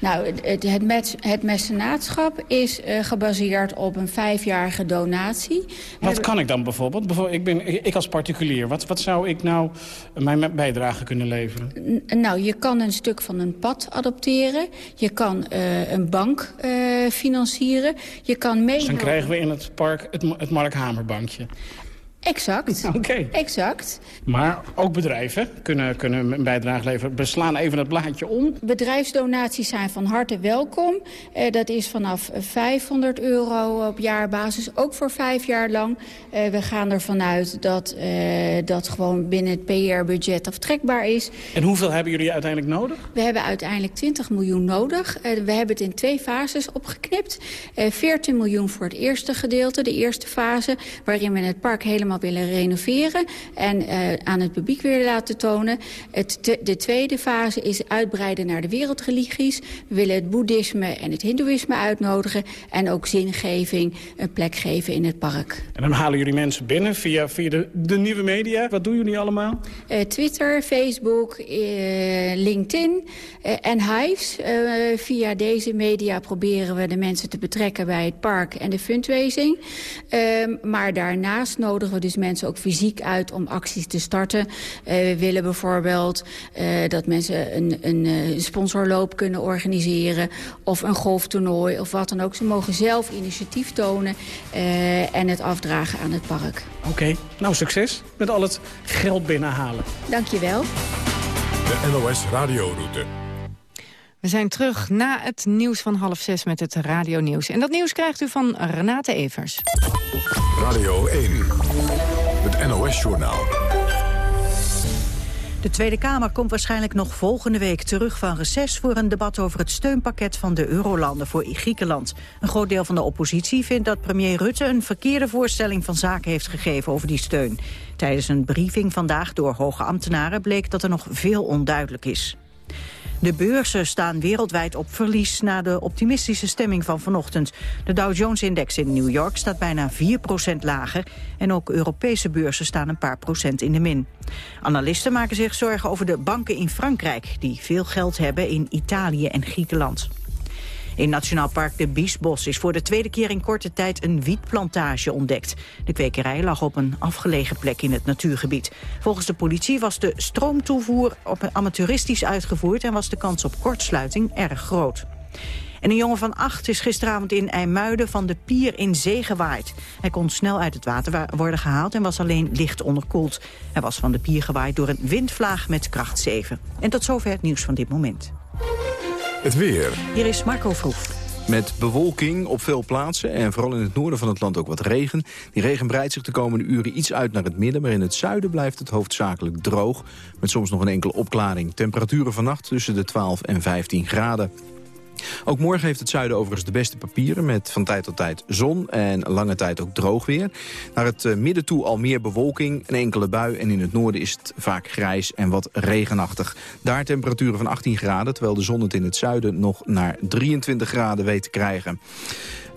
Nou, het, het, het mecenaatschap is uh, gebaseerd op een vijfjarige donatie. Wat kan ik dan bijvoorbeeld? bijvoorbeeld ik, ben, ik als particulier, wat, wat zou ik nou mijn bijdrage kunnen leveren? N nou, je kan een stuk van een pad adopteren. Je kan uh, een bank uh, financieren. Je kan mee. Dus dan krijgen we in het park het, het Mark Hamerbankje. Exact. Oké. Okay. Exact. Maar ook bedrijven kunnen, kunnen een bijdrage leveren. We slaan even het blaadje om. Bedrijfsdonaties zijn van harte welkom. Uh, dat is vanaf 500 euro op jaarbasis, ook voor vijf jaar lang. Uh, we gaan ervan uit dat uh, dat gewoon binnen het PR-budget aftrekbaar is. En hoeveel hebben jullie uiteindelijk nodig? We hebben uiteindelijk 20 miljoen nodig. we hebben het in twee fases opgeknipt. 14 miljoen voor het eerste gedeelte, de eerste fase... waarin we het park helemaal willen renoveren en uh, aan het publiek weer laten tonen. Het te, de tweede fase is uitbreiden naar de wereldreligies. We willen het boeddhisme en het hindoeïsme uitnodigen en ook zingeving een plek geven in het park. En dan halen jullie mensen binnen via, via de, de nieuwe media. Wat doen jullie allemaal? Uh, Twitter, Facebook, uh, LinkedIn en Hives. via deze media proberen we de mensen te betrekken bij het park en de fundraising. Ehm, maar daarnaast nodigen we dus mensen ook fysiek uit om acties te starten. Uh, we willen bijvoorbeeld uh, dat mensen een, een uh, sponsorloop kunnen organiseren... of een golftoernooi of wat dan ook. Ze mogen zelf initiatief tonen en het afdragen aan het park. Oké, okay. nou succes met al het geld binnenhalen. Dank je wel. De NOS Radioroute. We zijn terug na het nieuws van half zes met het radionieuws. En dat nieuws krijgt u van Renate Evers. Radio 1, het NOS-journaal. De Tweede Kamer komt waarschijnlijk nog volgende week terug van reces voor een debat over het steunpakket van de eurolanden voor Griekenland. Een groot deel van de oppositie vindt dat premier Rutte een verkeerde voorstelling van zaken heeft gegeven over die steun. Tijdens een briefing vandaag door hoge ambtenaren bleek dat er nog veel onduidelijk is. De beurzen staan wereldwijd op verlies na de optimistische stemming van vanochtend. De Dow Jones-index in New York staat bijna 4% lager... en ook Europese beurzen staan een paar procent in de min. Analisten maken zich zorgen over de banken in Frankrijk... die veel geld hebben in Italië en Griekenland. In Nationaal Park de Biesbos is voor de tweede keer in korte tijd een wietplantage ontdekt. De kwekerij lag op een afgelegen plek in het natuurgebied. Volgens de politie was de stroomtoevoer op amateuristisch uitgevoerd... en was de kans op kortsluiting erg groot. En een jongen van acht is gisteravond in IJmuiden van de pier in zee gewaaid. Hij kon snel uit het water worden gehaald en was alleen licht onderkoeld. Hij was van de pier gewaaid door een windvlaag met kracht 7. En tot zover het nieuws van dit moment. Het weer. Hier is Marco Vroef. Met bewolking op veel plaatsen en vooral in het noorden van het land ook wat regen. Die regen breidt zich de komende uren iets uit naar het midden... maar in het zuiden blijft het hoofdzakelijk droog... met soms nog een enkele opklaring. Temperaturen vannacht tussen de 12 en 15 graden. Ook morgen heeft het zuiden overigens de beste papieren... met van tijd tot tijd zon en lange tijd ook droog weer. Naar het eh, midden toe al meer bewolking, een enkele bui... en in het noorden is het vaak grijs en wat regenachtig. Daar temperaturen van 18 graden... terwijl de zon het in het zuiden nog naar 23 graden weet te krijgen.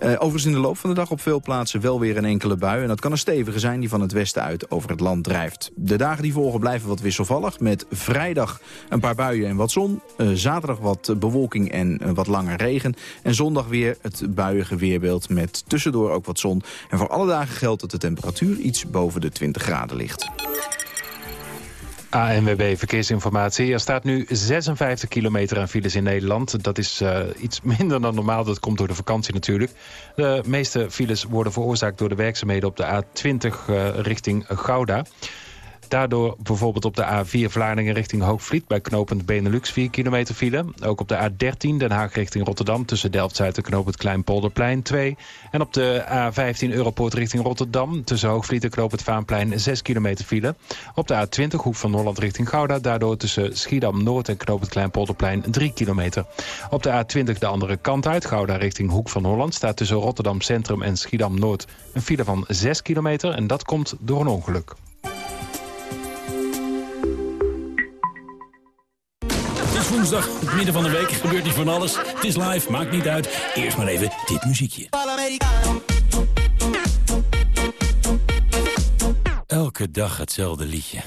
Uh, overigens in de loop van de dag op veel plaatsen wel weer een enkele bui. En dat kan een stevige zijn die van het westen uit over het land drijft. De dagen die volgen blijven wat wisselvallig. Met vrijdag een paar buien en wat zon. Uh, zaterdag wat bewolking en uh, wat langer regen. En zondag weer het buiige weerbeeld met tussendoor ook wat zon. En voor alle dagen geldt dat de temperatuur iets boven de 20 graden ligt. ANWB Verkeersinformatie. Er staat nu 56 kilometer aan files in Nederland. Dat is uh, iets minder dan normaal. Dat komt door de vakantie natuurlijk. De meeste files worden veroorzaakt door de werkzaamheden op de A20 uh, richting Gouda. Daardoor bijvoorbeeld op de A4 Vlaardingen richting Hoogvliet... bij knooppunt Benelux 4 kilometer file. Ook op de A13 Den Haag richting Rotterdam... tussen Delft-Zuid en knooppunt Kleinpolderplein 2. En op de A15 Europoort richting Rotterdam... tussen Hoogvliet en knooppunt Vaanplein 6 kilometer file. Op de A20 Hoek van Holland richting Gouda... daardoor tussen Schiedam-Noord en knooppunt Kleinpolderplein 3 kilometer. Op de A20 de andere kant uit, Gouda richting Hoek van Holland... staat tussen Rotterdam Centrum en Schiedam-Noord een file van 6 kilometer... en dat komt door een ongeluk. Woensdag, het midden van de week, gebeurt niet van alles. Het is live, maakt niet uit. Eerst maar even dit muziekje. Elke dag hetzelfde liedje.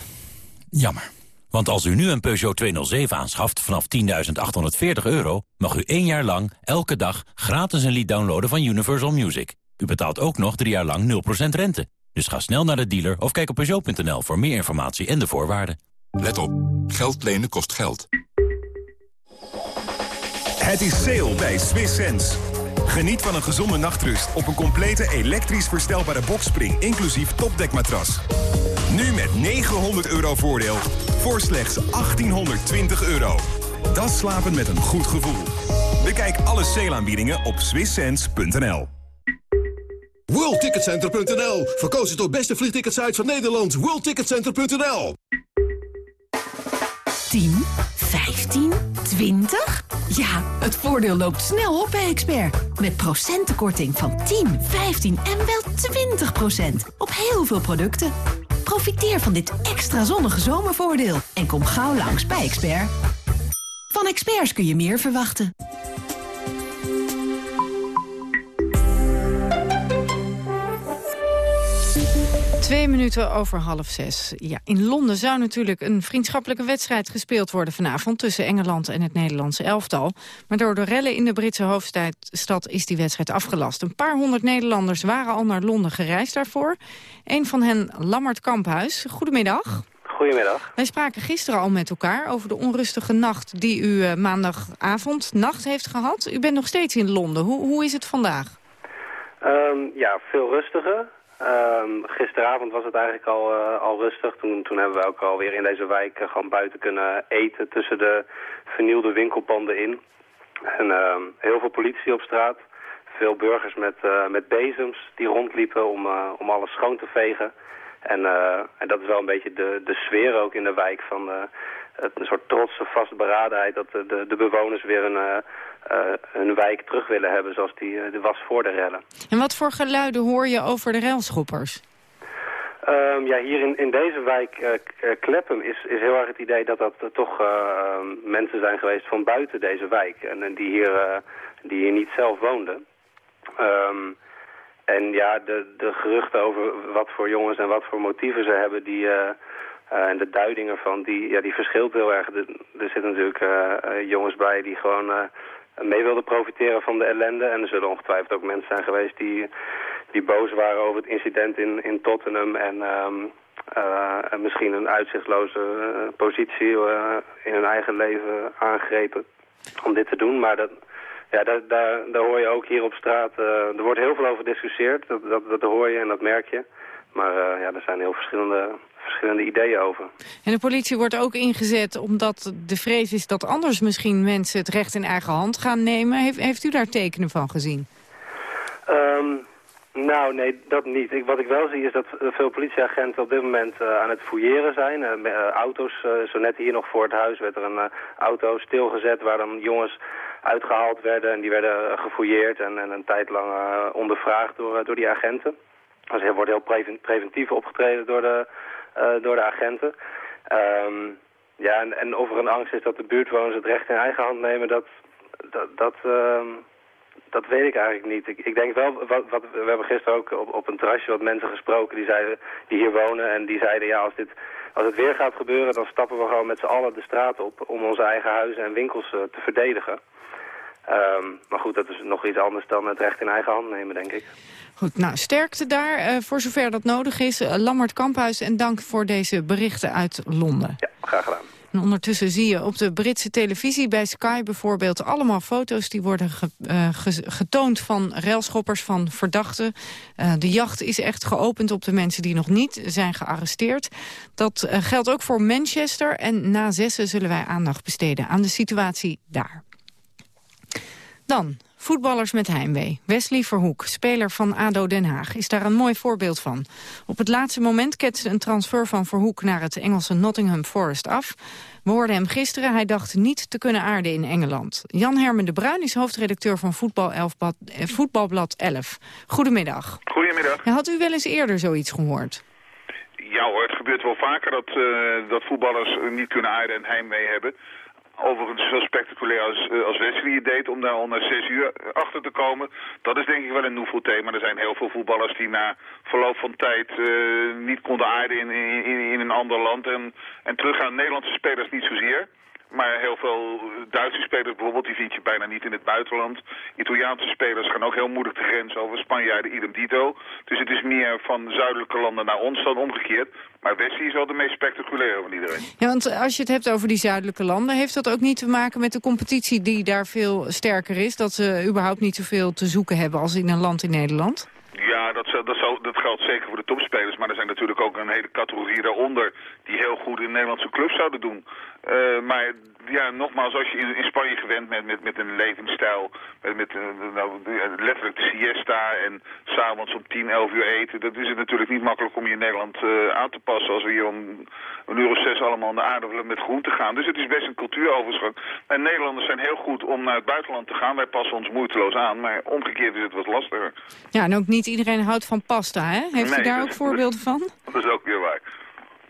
Jammer. Want als u nu een Peugeot 207 aanschaft vanaf 10.840 euro... mag u één jaar lang, elke dag, gratis een lied downloaden van Universal Music. U betaalt ook nog drie jaar lang 0% rente. Dus ga snel naar de dealer of kijk op Peugeot.nl voor meer informatie en de voorwaarden. Let op, geld lenen kost geld. Het is sale bij Swiss Sense. Geniet van een gezonde nachtrust op een complete elektrisch verstelbare boxspring... inclusief topdekmatras. Nu met 900 euro voordeel voor slechts 1820 euro. Dat slapen met een goed gevoel. Bekijk alle sale-aanbiedingen op swisssense.nl. WorldTicketCenter.nl Verkozen tot beste vliegticketsite van Nederland. WorldTicketCenter.nl 10, 15, 20? Ja, het voordeel loopt snel op bij Expert. Met procentenkorting van 10, 15 en wel 20 procent. Op heel veel producten. Profiteer van dit extra zonnige zomervoordeel. En kom gauw langs bij Expert. Van experts kun je meer verwachten. Twee minuten over half zes. Ja, in Londen zou natuurlijk een vriendschappelijke wedstrijd gespeeld worden vanavond tussen Engeland en het Nederlandse elftal. Maar door de rellen in de Britse hoofdstad is die wedstrijd afgelast. Een paar honderd Nederlanders waren al naar Londen gereisd daarvoor. Een van hen, Lammert Kamphuis. Goedemiddag. Goedemiddag. Wij spraken gisteren al met elkaar over de onrustige nacht die u uh, maandagavond, nacht heeft gehad. U bent nog steeds in Londen. Hoe, hoe is het vandaag? Um, ja, veel rustiger. Um, gisteravond was het eigenlijk al, uh, al rustig. Toen, toen hebben we ook alweer in deze wijk uh, gewoon buiten kunnen eten tussen de vernielde winkelpanden in. En uh, heel veel politie op straat. Veel burgers met, uh, met bezems die rondliepen om, om alles schoon te vegen. En, en dat is wel een beetje de, de sfeer ook in de wijk van een soort trotse vastberadenheid dat de, de, bewoners weer een, hun wijk terug willen hebben zoals die uh, was voor de rellen. En wat voor geluiden hoor je over de relschoppers? Um, ja, hier in, in deze wijk uh, Kleppen is, is heel erg het idee dat dat toch mensen zijn geweest van buiten deze wijk. En, en die, hier, die hier niet zelf woonden. Um, en ja, de, de geruchten over wat voor jongens en wat voor motieven ze hebben, die... Uh, en de duiding ervan, die, ja, die verschilt heel erg. Er, er zitten natuurlijk uh, jongens bij die gewoon mee wilden profiteren van de ellende. En er zullen ongetwijfeld ook mensen zijn geweest die, die boos waren over het incident in, in Tottenham. En, um, en misschien een uitzichtloze uh, positie uh, in hun eigen leven aangrepen om dit te doen. Maar dat, ja, daar, daar, daar hoor je ook hier op straat. er wordt heel veel over gediscussieerd. Dat, dat, dat hoor je en dat merk je. Maar ja, er zijn heel verschillende, verschillende ideeën over. En de politie wordt ook ingezet omdat de vrees is dat anders misschien mensen het recht in eigen hand gaan nemen. Heeft, heeft u daar tekenen van gezien? Ehm, nou, nee, dat niet. Ik, wat ik wel zie is dat veel politieagenten op dit moment uh, aan het fouilleren zijn. Uh, uh, auto's, zo net hier nog voor het huis werd er een auto stilgezet waar dan jongens uitgehaald werden. En die werden gefouilleerd en, en een tijd lang ondervraagd door, door die agenten. Dus er wordt heel preventief opgetreden door de, door de agenten. Um, ja, en, of er een angst is dat de buurtwoners het recht in eigen hand nemen, dat... dat, dat ehm, weet ik eigenlijk niet. Ik, ik denk wel, wat, we hebben gisteren ook op, op een terrasje wat mensen gesproken die, zeiden, die hier wonen. En die zeiden, ja, als, dit, als het weer gaat gebeuren, dan stappen we gewoon met z'n allen de straat op om onze eigen huizen en winkels uh, te verdedigen. Um, maar goed, dat is nog iets anders dan het recht in eigen hand nemen, denk ik. Goed, nou, sterkte daar, uh, voor zover dat nodig is. Uh, Lammert Kamphuis, en dank voor deze berichten uit Londen. Ja, graag gedaan. En ondertussen zie je op de Britse televisie bij Sky bijvoorbeeld allemaal foto's die worden ge, uh, getoond van railschoppers, van verdachten. Uh, de jacht is echt geopend op de mensen die nog niet zijn gearresteerd. Dat uh, geldt ook voor Manchester en na zessen zullen wij aandacht besteden aan de situatie daar. Dan Voetballers met heimwee. Wesley Verhoek, speler van ADO Den Haag, is daar een mooi voorbeeld van. Op het laatste moment ketste een transfer van Verhoek naar het Engelse Nottingham Forest af. We hoorden hem gisteren, hij dacht niet te kunnen aarden in Engeland. Jan Hermen de Bruin is hoofdredacteur van Voetbal 11, eh, Voetbalblad 11. Goedemiddag. Goedemiddag. Ja, had u wel eens eerder zoiets gehoord? Ja hoor, het gebeurt wel vaker dat, uh, dat voetballers niet kunnen aarden en heimwee hebben overigens zo spectaculair als, uh, als Wesley het deed om daar al na zes uur achter te komen. Dat is denk ik wel een nieuw thema. Er zijn heel veel voetballers die na verloop van tijd uh, niet konden aarden in, in, in, een ander land. En, en teruggaan Nederlandse spelers niet zozeer. Maar heel veel Duitse spelers bijvoorbeeld, die vind je bijna niet in het buitenland. Italiaanse spelers gaan ook heel moeilijk de grens over. Spanjaarden idem dito. Dus het is meer van zuidelijke landen naar ons dan omgekeerd. Maar Wesley is wel de meest spectaculaire van iedereen. Ja, want als je het hebt over die zuidelijke landen... heeft dat ook niet te maken met de competitie die daar veel sterker is? Dat ze überhaupt niet zoveel te zoeken hebben als in een land in Nederland? Ja, dat, dat, zou, dat geldt zeker voor de topspelers. Maar er zijn natuurlijk ook een hele categorie daaronder... die heel goed in Nederlandse clubs zouden doen. Uh, maar ja, nogmaals, als je in, in Spanje gewend bent met, met een levensstijl... met, met uh, nou, letterlijk de siesta en s'avonds om 10, 11 uur eten... dat is het natuurlijk niet makkelijk om je in Nederland uh, aan te passen... als we hier om een uur of zes allemaal naar de aarde met groente gaan. Dus het is best een cultuuroverschot. En Nederlanders zijn heel goed om naar het buitenland te gaan. Wij passen ons moeiteloos aan, maar omgekeerd is het wat lastiger. Ja, en ook niet iedereen houdt van pasta, hè? Heeft nee, u daar ook voorbeelden van? Dat is ook weer waar.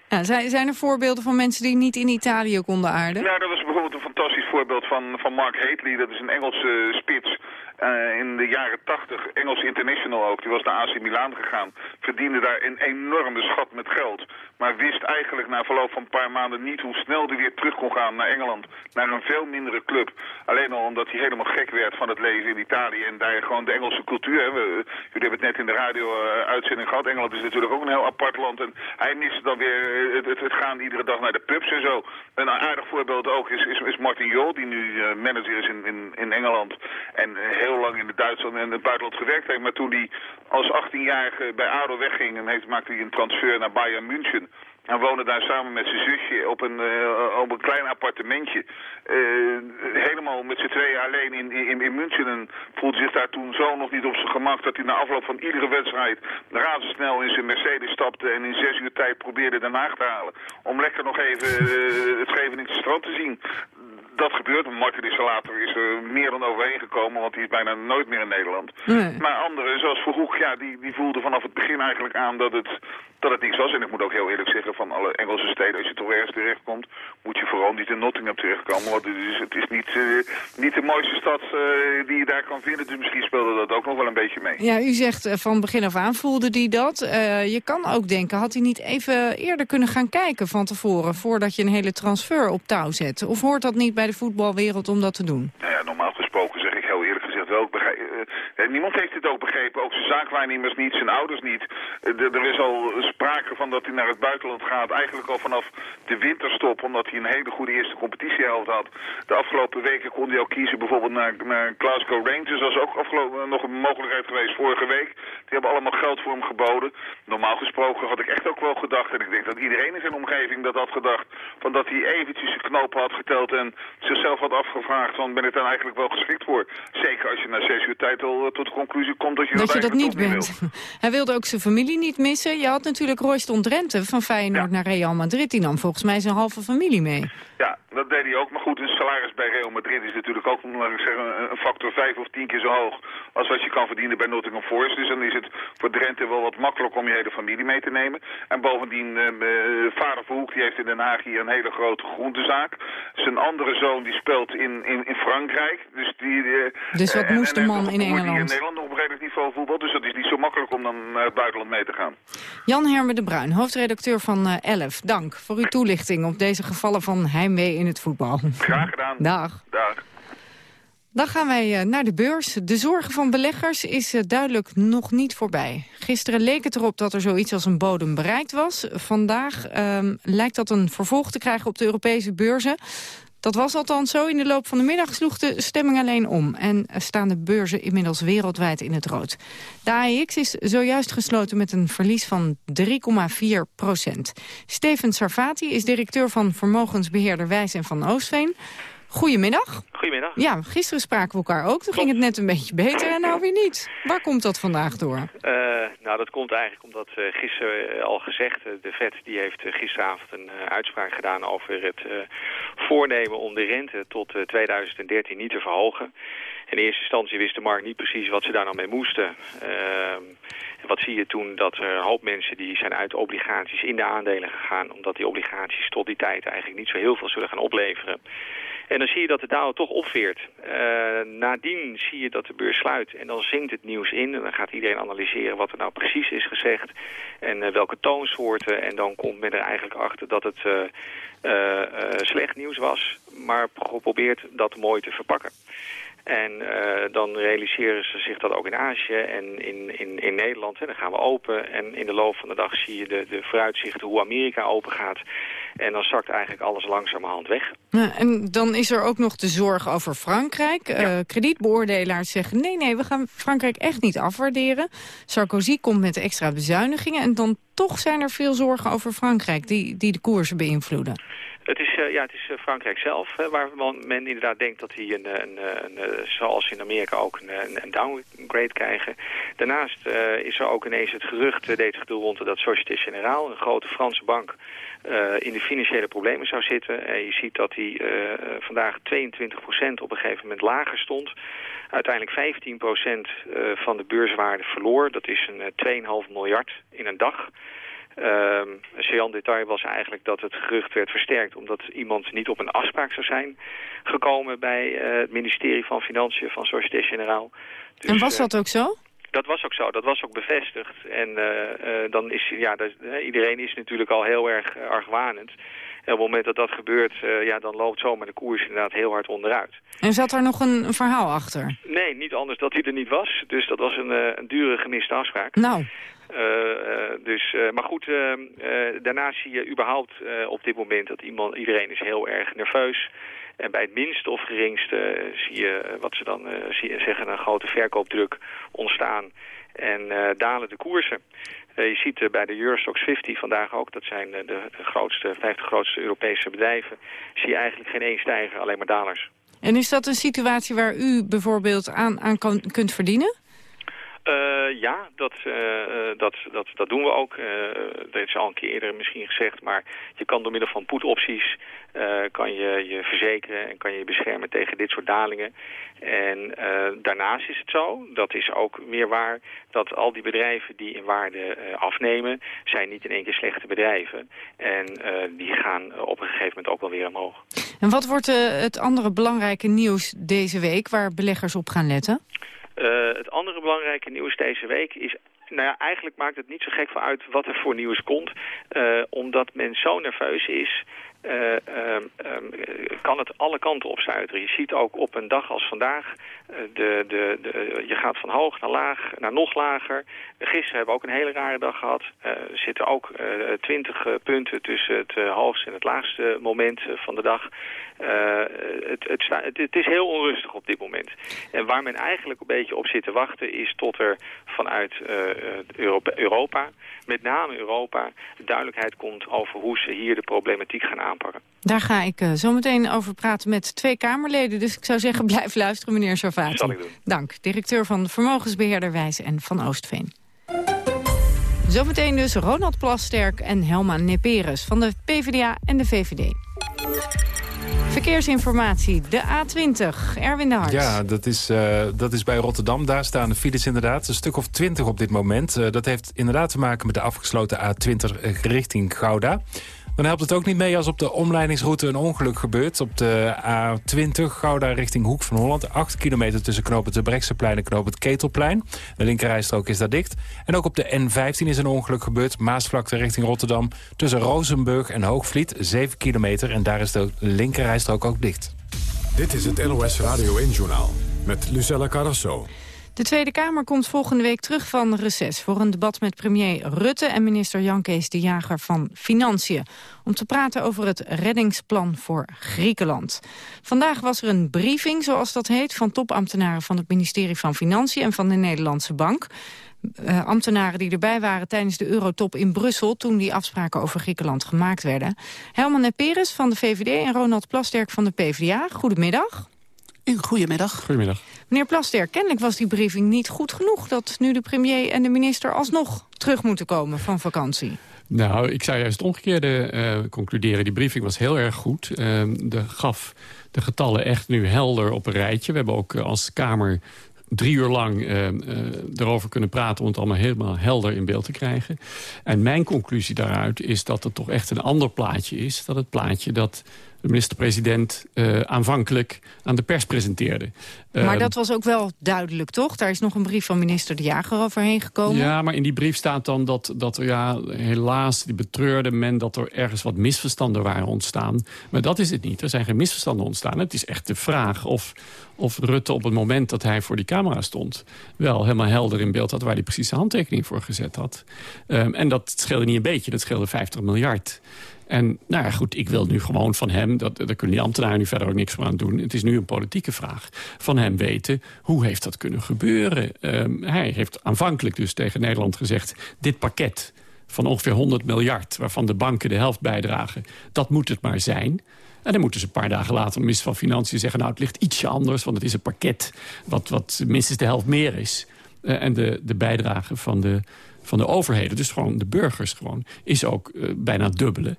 Ja, zijn, er voorbeelden van mensen die niet in Italië konden aarden? Ja, dat was bijvoorbeeld een fantastisch voorbeeld van, van Mark Hatley. Dat is een Engelse spits. Uh, in de jaren 80, Engels international ook, die was naar AC Milan gegaan. Verdiende daar een enorme schat met geld. Maar wist eigenlijk na verloop van een paar maanden niet hoe snel hij weer terug kon gaan naar Engeland. Naar een veel mindere club. Alleen al omdat hij helemaal gek werd van het leven in Italië. En daar gewoon de Engelse cultuur. Hè. We, jullie hebben het net in de radio-uitzending gehad. Engeland is natuurlijk ook een heel apart land. En hij miste dan weer het, het, het, gaan iedere dag naar de pubs en zo. Een aardig voorbeeld ook is, is, is Martin Jol, die nu manager is in, in, in Engeland. En heel lang in het Duitsland en het buitenland gewerkt heeft. Maar toen hij als 18-jarige bij ADO wegging en heeft, maakte hij een transfer naar Bayern München. Hij woonde daar samen met zijn zusje op een, uh, op een klein appartementje. Uh, helemaal met z'n tweeën alleen in, in, in München. En voelde zich daar toen zo nog niet op zijn gemak dat hij na afloop van iedere wedstrijd razendsnel in zijn Mercedes stapte en in zes uur tijd probeerde Den te halen. Om lekker nog even uh, het Scheveningse strand te zien dat gebeurt. Martin is er later is er meer dan overheen gekomen, want hij is bijna nooit meer in Nederland. Nee. Maar anderen, zoals Verhoek, ja, die, die voelden vanaf het begin eigenlijk aan dat het, dat het niks was. En ik moet ook heel eerlijk zeggen, van alle Engelse steden, als je toch ergens terechtkomt, moet je vooral niet in Nottingham terechtkomen. Want het is, het is niet, uh, niet de mooiste stad uh, die je daar kan vinden. Dus misschien speelde dat ook nog wel een beetje mee. Ja, u zegt uh, van begin af aan voelde hij dat. je kan ook denken, had hij niet even eerder kunnen gaan kijken van tevoren, voordat je een hele transfer op touw zet? Of hoort dat niet bij de voetbalwereld om dat te doen? Nou ja, normaal gesproken zeg ik heel eerlijk gezegd het wel. Niemand heeft het ook begrepen. Ook zijn zaakwaarnemers niet, zijn ouders niet. er is al sprake van dat hij naar het buitenland gaat. Eigenlijk al vanaf de winterstop. Omdat hij een hele goede eerste competitiehelft had. De afgelopen weken kon hij ook kiezen bijvoorbeeld naar, naar Glasgow Rangers. Dat ook afgelopen, nog een mogelijkheid geweest vorige week. Die hebben allemaal geld voor hem geboden. Normaal gesproken had ik echt ook wel gedacht. En ik denk dat iedereen in zijn omgeving dat had gedacht. Van dat hij eventjes zijn knopen had geteld en zichzelf had afgevraagd. Van ben ik dan eigenlijk wel geschikt voor? Zeker als je na zes uur al eh, tot de conclusie komt dat je dat, dat, je dat niet bent. Hij wilde ook zijn familie niet missen. Je had natuurlijk Royston Drenthe van Feyenoord naar Real Madrid. Die nam volgens mij zijn halve familie mee. Ja, dat deed hij ook. Maar goed, een salaris bij Real Madrid is natuurlijk ook laat ik zeggen, een factor vijf of tien keer zo hoog als wat je kan verdienen bij Nottingham Forest. Dus dan is het voor Drenthe wel wat makkelijk om je hele familie mee te nemen. En bovendien, eh, eh vader Verhoek die heeft in Den Haag hier een hele grote groentezaak. Zijn andere zoon die speelt in, in, in Frankrijk. Dus, die, eh, dus wat moest de man in Engeland? Die in Nederland nog op redelijk niveau voetbal. Dus dat is niet zo makkelijk om dan naar het buitenland mee te gaan. Jan Herme de Bruin, hoofdredacteur van uh, Elf. Dank voor uw toelichting op deze gevallen van heimwee in het voetbal. Graag gedaan. Dag. Dag. Dan gaan wij eh, naar de beurs. De zorgen van beleggers is eh, duidelijk nog niet voorbij. Gisteren leek het erop dat er zoiets als een bodem bereikt was. Vandaag um, lijkt dat een vervolg te krijgen op de Europese beurzen. Dat was althans zo. In de loop van de middag sloeg de stemming alleen om. En staan de beurzen inmiddels wereldwijd in het rood. De AEX is zojuist gesloten met een verlies van 3,4 procent. Steven Sarfati is directeur van vermogensbeheerder Wijs en van Oostveen. Goedemiddag. Goedemiddag. Ja, gisteren spraken we elkaar ook. Toen ging het net een beetje beter en nou weer niet. Waar komt dat vandaag door? Uh, nou, dat komt eigenlijk omdat uh, gisteren uh, al gezegd... de Fed die heeft gisteravond een uitspraak gedaan over het voornemen... om de rente tot 2013 niet te verhogen. In eerste instantie wist de markt niet precies wat ze daar nou mee moesten. Ehm, en wat zie je toen? Dat er een hoop mensen die zijn uit obligaties in de aandelen gegaan... omdat die obligaties tot die tijd eigenlijk niet zo heel veel zullen gaan opleveren. En dan zie je dat de Dow toch opveert. Uh, nadien zie je dat de beurs sluit en dan zinkt het nieuws in. En dan gaat iedereen analyseren wat er nou precies is gezegd en uh, welke toonsoorten. En dan komt men er eigenlijk achter dat het uh, slecht nieuws was, maar probeert dat mooi te verpakken. En dan realiseren ze zich dat ook in Azië en in, in, in Nederland. En dan gaan we open en in de loop van de dag zie je de, de vooruitzichten hoe Amerika open gaat. En dan zakt eigenlijk alles langzamerhand weg. En dan is er ook nog de zorg over Frankrijk. Ja. Uh, kredietbeoordelaars zeggen nee, nee, we gaan Frankrijk echt niet afwaarderen. Sarkozy komt met extra bezuinigingen en dan toch zijn er veel zorgen over Frankrijk die, die de koersen beïnvloeden. Het is, uh, ja, het is uh, Frankrijk zelf, hè, waar men inderdaad denkt dat die, een, een, een, een zoals in Amerika ook, een, een downgrade krijgen. Daarnaast is er ook ineens het gerucht, deed zich de dat Société Générale, een grote Franse bank, in de financiële problemen zou zitten. En je ziet dat die vandaag 22% op een gegeven moment lager stond. Uiteindelijk 15% van de beurswaarde verloor. Dat is een 2,5 miljard in een dag. Um, Sean detail was eigenlijk dat het gerucht werd versterkt... omdat iemand niet op een afspraak zou zijn gekomen... bij uh, het ministerie van Financiën van Société Générale. Dus, en was dat ook zo? Dat was ook zo, dat was ook bevestigd. En uh, uh, dan is, ja, dat, iedereen is natuurlijk al heel erg argwanend. En op het moment dat dat gebeurt, uh, ja, dan loopt zomaar de koers inderdaad heel hard onderuit. En zat er nog een, een verhaal achter? Nee, niet anders dat hij er niet was. Dus dat was een, een dure gemiste afspraak. Nou. Uh, uh, dus, uh, maar goed, daarna zie je überhaupt op dit moment dat iemand, iedereen is heel erg nerveus. En bij het minste of geringste zie je wat ze dan zeggen een grote verkoopdruk ontstaan. En dalen de koersen. je ziet bij de Eurostox 50 vandaag ook, dat zijn de, grootste, 50 grootste Europese bedrijven, zie je eigenlijk geen één stijger, alleen maar dalers. En is dat een situatie waar u bijvoorbeeld aan, aan kunt verdienen? Ja, dat, uh, dat, dat, dat doen we ook. Dat is al een keer eerder misschien gezegd, maar je kan door middel van put-opties kan je je verzekeren en kan je je beschermen tegen dit soort dalingen. En daarnaast is het zo, dat is ook meer waar, dat al die bedrijven die in waarde afnemen, zijn niet in één keer slechte bedrijven. En die gaan op een gegeven moment ook wel weer omhoog. En wat wordt het andere belangrijke nieuws deze week waar beleggers op gaan letten? Uh, het andere belangrijke nieuws deze week is nou ja, eigenlijk maakt het niet zo gek van uit wat er voor nieuws komt. Uh, omdat men zo nerveus is, uh, um, um, kan het alle kanten opstuiteren. Je ziet ook op een dag als vandaag, de, de, de, je gaat van hoog naar laag, naar nog lager. Gisteren hebben we ook een hele rare dag gehad. er zitten ook twintig punten tussen het hoogste en het laagste moment van de dag. het, het, het, het, is heel onrustig op dit moment. En waar men eigenlijk een beetje op zit te wachten is tot er vanuit Europa, Europa, met name Europa, duidelijkheid komt over hoe ze hier de problematiek gaan aanpakken. Daar ga ik zo meteen over praten met twee Kamerleden. Dus ik zou zeggen, blijf luisteren, meneer. Dat zal ik doen. Dank. Directeur van Vermogensbeheerder Wijs en van Oostveen. Zometeen dus Ronald Plasterk en Helma Neperes van de PvdA en de VVD. Verkeersinformatie, de A20, Erwin de Hart. Ja, dat is, uh, dat is bij Rotterdam. Daar staan de files inderdaad, een stuk of 20 op dit moment. Uh, dat heeft inderdaad te maken met de afgesloten A20 richting Gouda. Dan helpt het ook niet mee als op de omleidingsroute een ongeluk gebeurt. Op de A20 Gouda richting Hoek van Holland. 8 kilometer tussen knooppunt de Brekseplein en knooppunt Ketelplein. De linkerrijstrook is daar dicht. En ook op de N15 is een ongeluk gebeurd. Maasvlakte richting Rotterdam. Tussen Rozenburg en Hoogvliet. 7 kilometer en daar is de linkerrijstrook ook dicht. Dit is het NOS Radio 1-journaal met Lucella Carrasso. De Tweede Kamer komt volgende week terug van reces... voor een debat met premier Rutte en minister Jan Kees de Jager van Financiën... om te praten over het reddingsplan voor Griekenland. Vandaag was er een briefing, zoals dat heet... van topambtenaren van het ministerie van Financiën en van de Nederlandse Bank... Uh, ambtenaren die erbij waren tijdens de Eurotop in Brussel... toen die afspraken over Griekenland gemaakt werden. Helman Peres van de VVD en Ronald Plasterk van de PvdA. Goedemiddag. Goedemiddag. Goedemiddag. Meneer Plaster, kennelijk was die briefing niet goed genoeg... dat nu de premier en de minister alsnog terug moeten komen van vakantie. Nou, ik zou juist het omgekeerde uh, concluderen. Die briefing was heel erg goed. Uh, de gaf de getallen echt nu helder op een rijtje. We hebben ook uh, als Kamer drie uur lang uh, uh, erover kunnen praten... om het allemaal helemaal helder in beeld te krijgen. En mijn conclusie daaruit is dat het toch echt een ander plaatje is. Dat het plaatje dat de minister-president uh, aanvankelijk aan de pers presenteerde. Maar uh, dat was ook wel duidelijk, toch? Daar is nog een brief van minister De Jager overheen gekomen. Ja, maar in die brief staat dan dat, dat er ja, helaas, die betreurde men... dat er ergens wat misverstanden waren ontstaan. Maar dat is het niet. Er zijn geen misverstanden ontstaan. Het is echt de vraag of, of Rutte op het moment dat hij voor die camera stond... wel helemaal helder in beeld had waar hij precies de handtekening voor gezet had. Um, en dat scheelde niet een beetje, dat scheelde 50 miljard. En nou ja, goed, ik wil nu gewoon van hem... Dat, daar kunnen die ambtenaren nu verder ook niks meer aan doen. Het is nu een politieke vraag. Van hem weten, hoe heeft dat kunnen gebeuren? Um, hij heeft aanvankelijk dus tegen Nederland gezegd... dit pakket van ongeveer 100 miljard... waarvan de banken de helft bijdragen, dat moet het maar zijn... En dan moeten ze een paar dagen later, de minister van Financiën, zeggen... nou, het ligt ietsje anders, want het is een pakket wat, wat minstens de helft meer is. Uh, en de, de bijdrage van de, van de overheden, dus gewoon de burgers gewoon... is ook uh, bijna dubbele.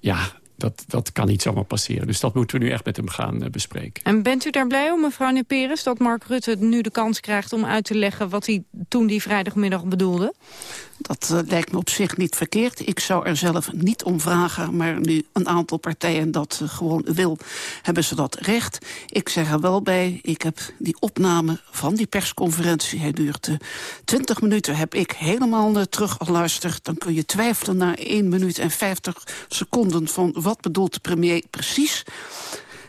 Ja, dat, dat kan niet zomaar passeren. Dus dat moeten we nu echt met hem gaan uh, bespreken. En bent u daar blij om, mevrouw Neperes, dat Mark Rutte nu de kans krijgt om uit te leggen... wat hij toen die vrijdagmiddag bedoelde? Dat uh, lijkt me op zich niet verkeerd. Ik zou er zelf niet om vragen, maar nu een aantal partijen dat uh, gewoon wil, hebben ze dat recht. Ik zeg er wel bij, ik heb die opname van die persconferentie, hij duurt uh, 20 minuten, heb ik helemaal uh, teruggeluisterd. Dan kun je twijfelen na 1 minuut en 50 seconden van wat bedoelt de premier precies.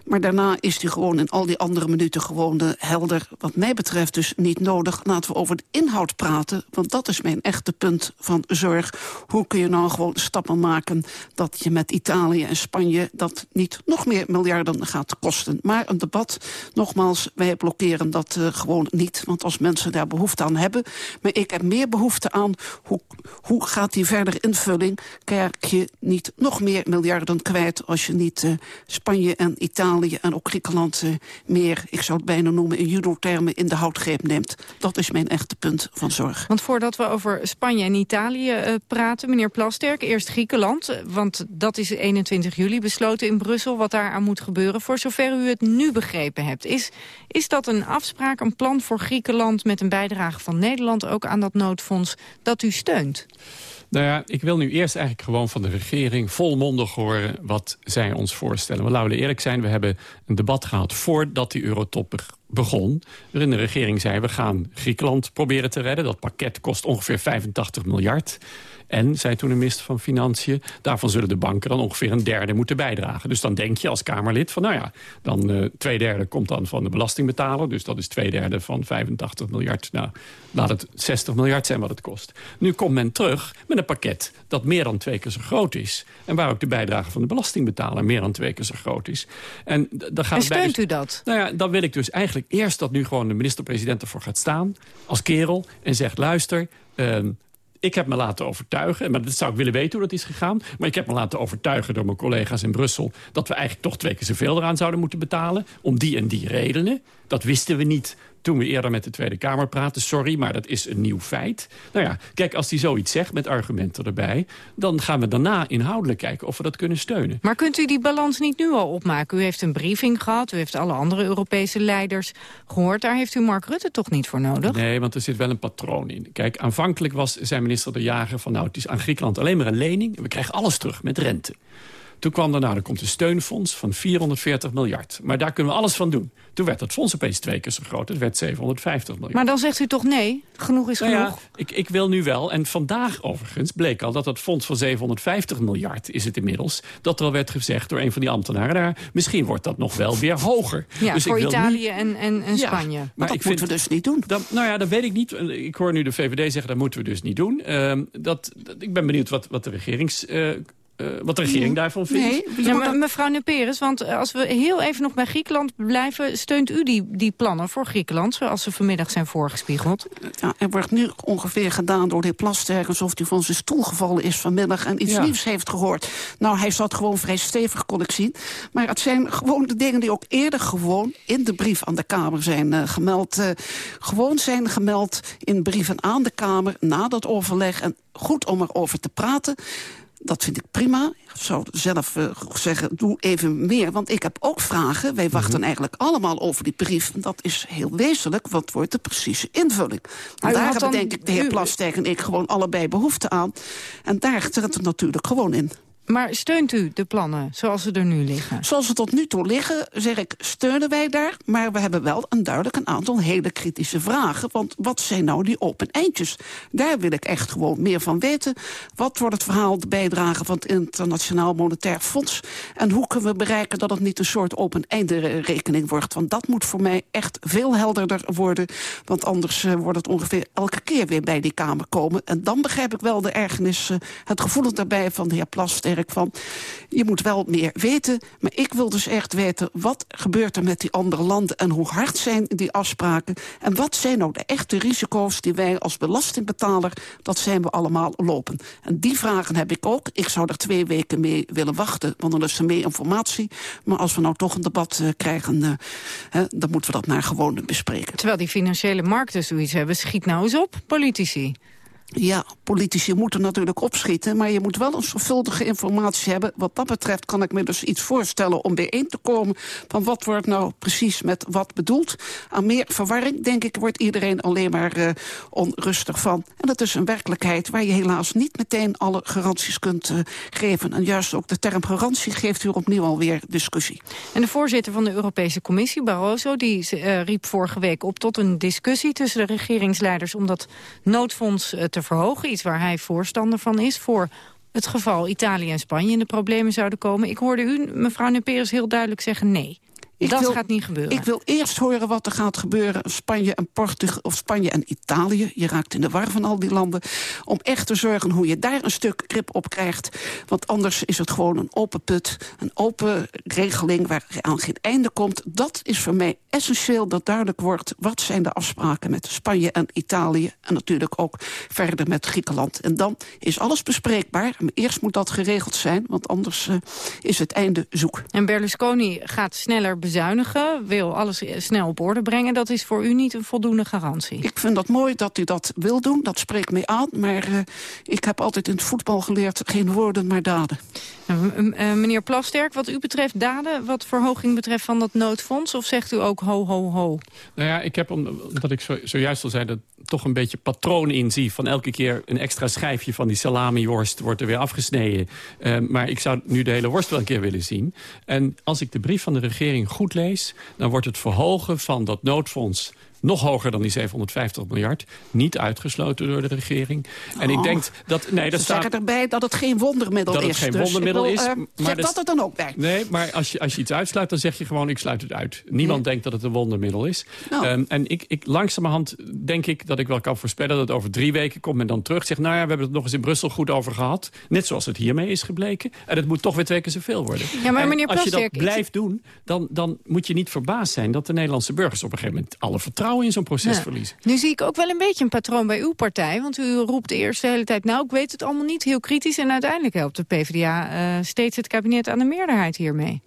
Maar daarna is hij gewoon in al die andere minuten gewoon de helder. Wat mij betreft dus niet nodig. Laten we over de inhoud praten. Want dat is mijn echte punt van zorg. Hoe kun je nou gewoon stappen maken dat je met Italië en Spanje... dat niet nog meer miljarden gaat kosten. Maar een debat, nogmaals, wij blokkeren dat uh, gewoon niet. Want als mensen daar behoefte aan hebben... maar ik heb meer behoefte aan hoe, hoe gaat die verder invulling... krijg je niet nog meer miljarden kwijt... als je niet uh, Spanje en Italië En ook Griekenland uh, meer, ik zou het bijna noemen in judo-termen, in de houtgreep neemt. Dat is mijn echte punt van zorg. Want voordat we over Spanje en Italië uh, praten, meneer Plasterk, eerst Griekenland. Want dat is 21 juli besloten in Brussel wat daar aan moet gebeuren. Voor zover u het nu begrepen hebt. Is, is dat een afspraak, een plan voor Griekenland met een bijdrage van Nederland ook aan dat noodfonds dat u steunt? Nou ja, ik wil nu eerst eigenlijk gewoon van de regering volmondig horen wat zij ons voorstellen. Want laten we eerlijk zijn, we hebben een debat gehad voordat die eurotop begon. Waarin de regering zei, we gaan Griekenland proberen te redden. Dat pakket kost ongeveer 85 miljard. En, zei toen de minister van Financiën... daarvan zullen de banken dan ongeveer een derde moeten bijdragen. Dus dan denk je als Kamerlid van, nou ja... dan uh, twee derde komt dan van de belastingbetaler. Dus dat is twee derde van 85 miljard. Nou, laat het 60 miljard zijn wat het kost. Nu komt men terug met een pakket dat meer dan twee keer zo groot is. En waar ook de bijdrage van de belastingbetaler meer dan twee keer zo groot is. En, dan gaat en steunt u dat? Nou ja, dan wil ik dus eigenlijk eerst dat nu gewoon de minister-president ervoor gaat staan. Als kerel. En zegt, luister, uh, ik heb me laten overtuigen, maar dat zou ik willen weten hoe dat is gegaan... maar ik heb me laten overtuigen door mijn collega's in Brussel... dat we eigenlijk toch twee keer zoveel eraan zouden moeten betalen... om die en die redenen. Dat wisten we niet toen we eerder met de Tweede Kamer praten. Sorry, maar dat is een nieuw feit. Nou ja, kijk, als hij zoiets zegt met argumenten erbij... dan gaan we daarna inhoudelijk kijken of we dat kunnen steunen. Maar kunt u die balans niet nu al opmaken? U heeft een briefing gehad, u heeft alle andere Europese leiders gehoord. Daar heeft u Mark Rutte toch niet voor nodig? Nee, want er zit wel een patroon in. Kijk, aanvankelijk was zijn minister de Jager van... nou, het is aan Griekenland alleen maar een lening... en we krijgen alles terug met rente. Toen kwam er, nou, er komt een steunfonds van 440 miljard. Maar daar kunnen we alles van doen. Toen werd het fonds opeens twee keer zo groot. Het werd 750 miljard. Maar dan zegt u toch nee? Genoeg is nou genoeg? Ja, ik, ik wil nu wel. En vandaag overigens bleek al dat het fonds van 750 miljard is het inmiddels. Dat er al werd gezegd door een van die ambtenaren daar. Misschien wordt dat nog wel weer hoger. Ja, dus voor Italië en, en, en Spanje. maar, maar dat ik moeten we dus niet doen. Dat, nou ja, dat weet ik niet. Ik hoor nu de VVD zeggen dat moeten we dus niet doen. Uh, dat, dat, ik ben benieuwd wat, wat de regerings... Uh, uh, wat de regering daarvan vindt. Nee, ja, maar, mevrouw Neperes, want eh, als we heel even nog bij Griekenland blijven... steunt u die, die plannen voor Griekenland, zoals ze vanmiddag zijn voorgespiegeld? Ja, er wordt nu ongeveer gedaan door de heer Plasterk... alsof hij van zijn stoel gevallen is vanmiddag en iets nieuws heeft gehoord. Nou, hij zat gewoon vrij stevig, kon ik zien. Maar het zijn gewoon de dingen die ook eerder gewoon... in de brief aan de Kamer zijn uh, gemeld. Uh, gewoon zijn gemeld in brieven aan de Kamer na dat overleg... en goed om erover te praten... Dat vind ik prima. Ik zou zelf uh, zeggen, doe even meer. Want ik heb ook vragen. Wij wachten mm eigenlijk allemaal over die brief. En dat is heel wezenlijk. Wat wordt de precieze invulling? En daar hebben denk ik de heer Plasterk en ik gewoon allebei behoefte aan. En daar het natuurlijk gewoon in. Maar steunt u de plannen zoals ze er nu liggen? Zoals ze tot nu toe liggen, zeg ik, steunen wij daar. Maar we hebben wel een duidelijk een aantal hele kritische vragen. Want wat zijn nou die open eindjes? Daar wil ik echt gewoon meer van weten. Wat wordt het verhaal, de bijdrage van het Internationaal Monetair Fonds? En hoe kunnen we bereiken dat het niet een soort open rekening wordt? Want dat moet voor mij echt veel helderder worden. Want anders uh, wordt het ongeveer elke keer weer bij die Kamer komen. En dan begrijp ik wel de ergernis, het gevoel daarbij van de heer Plaster van... je moet wel meer weten, maar ik wil dus echt weten... wat gebeurt er met die andere landen en hoe hard zijn die afspraken... en wat zijn nou de echte risico's die wij als belastingbetaler... dat zijn we allemaal lopen. En die vragen heb ik ook. Ik zou er twee weken mee willen wachten, want dan is er meer informatie. Maar als we nou toch een debat uh, krijgen, uh, hè, dan moeten we dat maar gewoon bespreken. Terwijl die financiële markten zoiets hebben, schiet nou eens op, politici. Ja, politici moeten natuurlijk opschieten... maar je moet wel een zorgvuldige informatie hebben. Wat dat betreft kan ik me dus iets voorstellen om bijeen te komen... van wat wordt nou precies met wat bedoeld. Aan meer verwarring, denk ik, wordt iedereen alleen maar uh, onrustig van. En dat is een werkelijkheid waar je helaas niet meteen alle garanties kunt uh, geven. En juist ook de term garantie geeft u opnieuw alweer discussie. En de voorzitter van de Europese Commissie, Barroso... die uh, riep vorige week op tot een discussie tussen de regeringsleiders... om dat noodfonds te verhogen. Iets waar hij voorstander van is voor het geval Italië en Spanje in de problemen zouden komen. Ik hoorde u, mevrouw Neperes, heel duidelijk zeggen nee. Ik dat gaat niet gebeuren. Ik wil eerst horen wat er gaat gebeuren Spanje en Portugal of Spanje en Italië. Je raakt in de war van al die landen. Om echt te zorgen hoe je daar een stuk grip op krijgt. Want anders is het gewoon een open put. Een open regeling waar aan geen einde komt. Dat is voor mij essentieel dat duidelijk wordt. Wat zijn de afspraken met Spanje en Italië. En natuurlijk ook verder met Griekenland. En dan is alles bespreekbaar. Maar eerst moet dat geregeld zijn. Want anders uh, is het einde zoek. En Berlusconi gaat sneller bezuinigen, wil alles snel op orde brengen. Dat is voor u niet een voldoende garantie. Ik vind dat mooi dat u dat wil doen. Dat spreekt mij aan. Maar uh, ik heb altijd in het voetbal geleerd... geen woorden, maar daden. Uh, meneer Plasterk, wat u betreft daden... wat verhoging betreft van dat noodfonds? Of zegt u ook ho, ho, ho? Nou ja, ik heb, omdat ik zo, zojuist al zei... dat toch een beetje patroon in zie... van elke keer een extra schijfje van die salami-worst wordt er weer afgesneden. Uh, maar ik zou nu de hele worst wel een keer willen zien. En als ik de brief van de regering goed lees... dan wordt het verhogen van dat noodfonds Nog hoger dan die 750 miljard. Niet uitgesloten door de regering. En ik Oh. denk dat... Nee, dat Ze staat, zeggen erbij dat het geen wondermiddel dat is. het geen Dus wondermiddel wil, is. eh, maar zeg dat- dat er dan ook bij. Nee, maar als je, als je iets uitsluit, dan zeg je gewoon... ik sluit het uit. Niemand denkt dat het een wondermiddel is. Nou. Ehm, en ik, ik, langzamerhand denk ik dat ik wel kan voorspellen... dat over drie weken komt men dan terug. Zegt, nou ja, we hebben het nog eens in Brussel goed over gehad. Net zoals het hiermee is gebleken. En het moet toch weer twee keer zoveel worden. Ja, maar En meneer als je dat Plasterk, blijft doen, dan, dan moet je niet verbaasd zijn... dat de Nederlandse burgers op een gegeven moment... alle vertrouwen in zo'n proces Ja. verliezen. Nu zie ik ook wel een beetje een patroon bij uw partij. Want u roept eerst de hele tijd, nou, ik weet het allemaal niet, heel kritisch. En uiteindelijk helpt de PvdA eh, steeds het kabinet aan de meerderheid hiermee.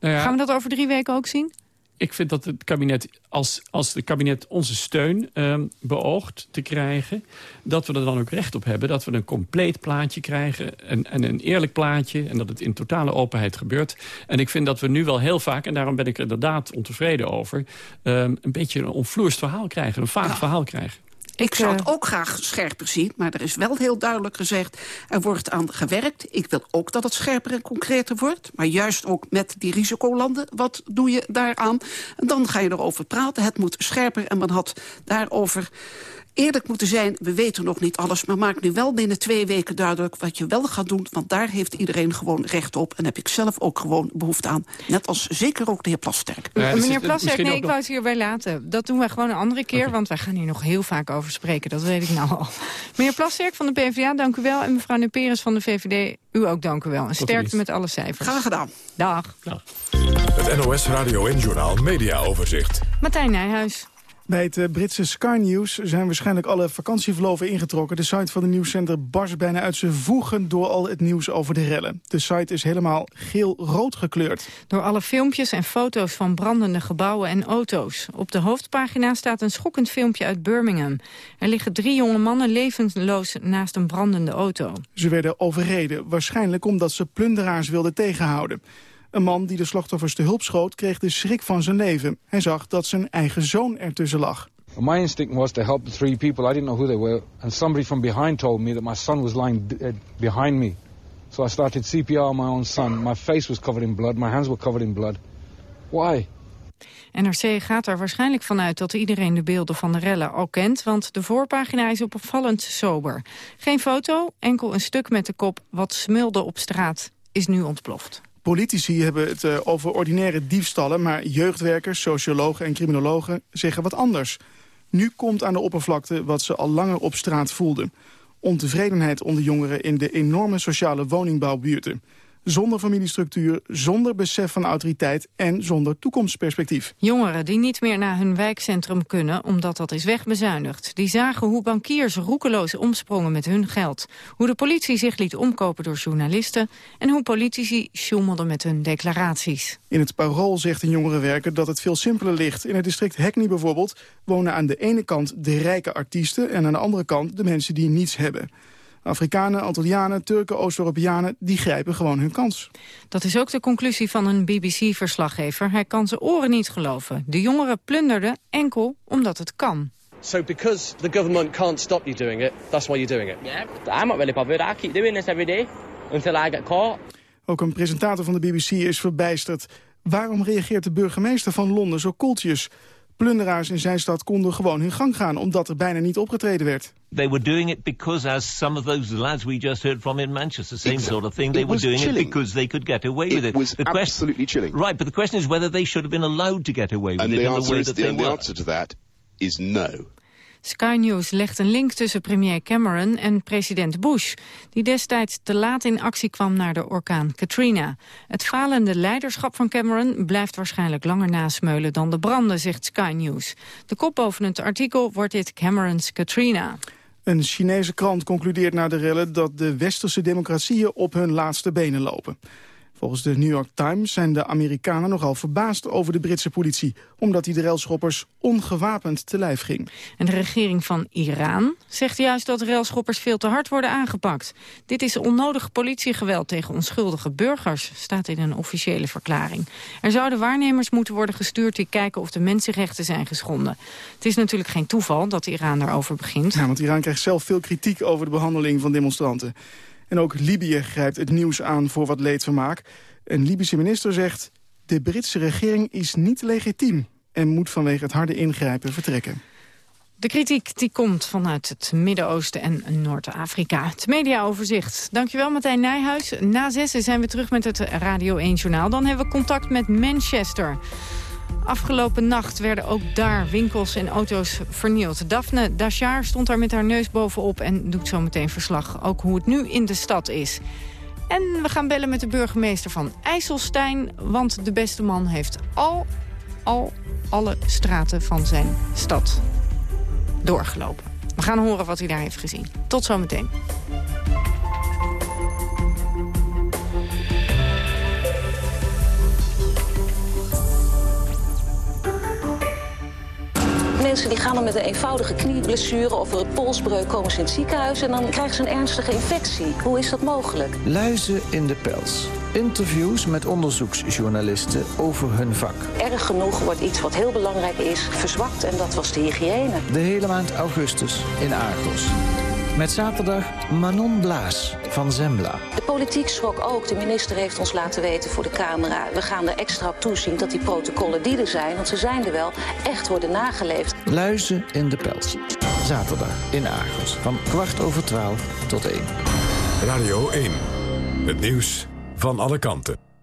Nou ja, Gaan we dat over drie weken ook zien? Ik vind dat het kabinet, als, als het kabinet onze steun ehm, beoogt te krijgen... dat we er dan ook recht op hebben. Dat we een compleet plaatje krijgen en, en een eerlijk plaatje... en dat het in totale openheid gebeurt. En ik vind dat we nu wel heel vaak, en daarom ben ik er inderdaad ontevreden over... ehm, een beetje een onvloerst verhaal krijgen, een vaag verhaal krijgen. Ik zou eh, het ook graag scherper zien, maar er is wel heel duidelijk gezegd... er wordt aan gewerkt. Ik wil ook dat het scherper en concreter wordt. Maar juist ook met die risicolanden, wat doe je daaraan? En dan ga je erover praten. Het moet scherper en men had daarover eerlijk moeten zijn. We weten nog niet alles, maar maak nu wel binnen twee weken duidelijk... wat je wel gaat doen, want daar heeft iedereen gewoon recht op. En heb ik zelf ook gewoon behoefte aan. Net als zeker ook de heer Plasterk. Ja, er zit- Meneer Plasterk, nee, ik nog- wou het hierbij laten. Dat doen wij gewoon een andere keer, want wij gaan hier nog heel vaak over spreken. Dat weet ik nou al. Meneer Plasterk van de PvdA, dank u wel. En mevrouw Neperes van de VVD, u ook dank u wel. En sterkte met alle cijfers. Graag gedaan. Dag. Het NOS Radio en Journaal Media Overzicht. Martijn Nijhuis. Bij het eh, Britse Sky News zijn waarschijnlijk alle vakantieverloven ingetrokken. De site van de nieuwscenter barst bijna uit zijn voegen door al het nieuws over de rellen. De site is helemaal geel-rood gekleurd. Door alle filmpjes en foto's van brandende gebouwen en auto's. Op de hoofdpagina staat een schokkend filmpje uit Birmingham. Er liggen drie jonge mannen levensloos naast een brandende auto. Ze werden overreden, waarschijnlijk omdat ze plunderaars wilden tegenhouden. Een man die de slachtoffers te hulp schoot kreeg de schrik van zijn leven. Hij zag dat zijn eigen zoon ertussen lag. My instinct was to help the three people. I didn't know who they were. And somebody from behind told me that my son was lying uh, behind me. So I started CPR on my own son. My face was covered in blood. My hands were covered in blood. Why? NRC gaat er waarschijnlijk vanuit dat iedereen de beelden van de rellen al kent... want de voorpagina is opvallend sober. Geen foto, enkel een stuk met de kop wat smulde op straat is nu ontploft. Politici hebben het eh, over ordinaire diefstallen... maar jeugdwerkers, sociologen en criminologen zeggen wat anders. Nu komt aan de oppervlakte wat ze al langer op straat voelden. Ontevredenheid onder jongeren in de enorme sociale woningbouwbuurten. Zonder familiestructuur, zonder besef van autoriteit en zonder toekomstperspectief. Jongeren die niet meer naar hun wijkcentrum kunnen omdat dat is wegbezuinigd. Die zagen hoe bankiers roekeloos omsprongen met hun geld. Hoe de politie zich liet omkopen door journalisten. En hoe politici sjoemelden met hun declaraties. In het Parool zegt een jongerenwerker dat het veel simpeler ligt. In het district Hackney bijvoorbeeld wonen aan de ene kant de rijke artiesten... en aan de andere kant de mensen die niets hebben. Afrikanen, Antillianen, Turken, Oost-Europeanen... die grijpen gewoon hun kans. Dat is ook de conclusie van een BBC-verslaggever. Hij kan zijn oren niet geloven. De jongeren plunderden enkel omdat het kan. So because the government can't stop you doing it, that's why you're doing it? Yeah, I'm not really bothered. I keep doing this every day until I get caught. Ook een presentator van de BBC is verbijsterd. Waarom reageert de burgemeester van Londen zo koeltjes? Plunderaars in zijn stad konden gewoon hun gang gaan... omdat er bijna niet opgetreden werd. They were doing it because, as some of those lads we just heard from in Manchester, same Exactly. sort of thing, they It were was doing chilling. it because they could get away It with it. was the quest- absolutely chilling. Right, but the question is whether they should have been allowed to get away with And it the in the answer, way is, that the, they answer to that is no. Sky News legt een link tussen premier Cameron en president Bush... die destijds te laat in actie kwam naar de orkaan Katrina. Het falende leiderschap van Cameron blijft waarschijnlijk langer nasmeulen... dan de branden, zegt Sky News. De kop boven het artikel wordt dit Cameron's Katrina. Een Chinese krant concludeert na de rellen dat de westerse democratieën op hun laatste benen lopen. Volgens de New York Times zijn de Amerikanen nogal verbaasd over de Britse politie, omdat die de railschoppers ongewapend te lijf ging. En de regering van Iran zegt juist dat railschoppers veel te hard worden aangepakt. Dit is onnodig politiegeweld tegen onschuldige burgers, staat in een officiële verklaring. Er zouden waarnemers moeten worden gestuurd die kijken of de mensenrechten zijn geschonden. Het is natuurlijk geen toeval dat Iran daarover begint. Ja, want Iran krijgt zelf veel kritiek over de behandeling van demonstranten. En ook Libië grijpt het nieuws aan voor wat leedvermaak. Een Libische minister zegt, de Britse regering is niet legitiem. en moet vanwege het harde ingrijpen vertrekken. De kritiek die komt vanuit het Midden-Oosten en Noord-Afrika. Het mediaoverzicht. Dankjewel Martijn Nijhuis. Na zessen zijn we terug met het Radio 1-journaal. Dan hebben we contact met Manchester. Afgelopen nacht werden ook daar winkels en auto's vernield. Daphne Dachar stond daar met haar neus bovenop en doet zo meteen verslag. Ook hoe het nu in de stad is. En we gaan bellen met de burgemeester van IJsselstein... want de beste man heeft al, al alle straten van zijn stad doorgelopen. We gaan horen wat hij daar heeft gezien. Tot zometeen. Mensen die gaan dan met een eenvoudige knieblessure of een polsbreuk komen ze in het ziekenhuis en dan krijgen ze een ernstige infectie. Hoe is dat mogelijk? Luizen in de pels. Interviews met onderzoeksjournalisten over hun vak. Erg genoeg wordt iets wat heel belangrijk is verzwakt en dat was de hygiëne. De hele maand augustus in Argos. Met zaterdag Manon Blaas van Zembla. De politiek schrok ook. De minister heeft ons laten weten voor de camera. We gaan er extra op toezien dat die protocollen die er zijn, want ze zijn er wel, echt worden nageleefd. Luizen in de pels. Zaterdag in Argos. Van kwart over twaalf tot één. Radio 1. Het nieuws van alle kanten.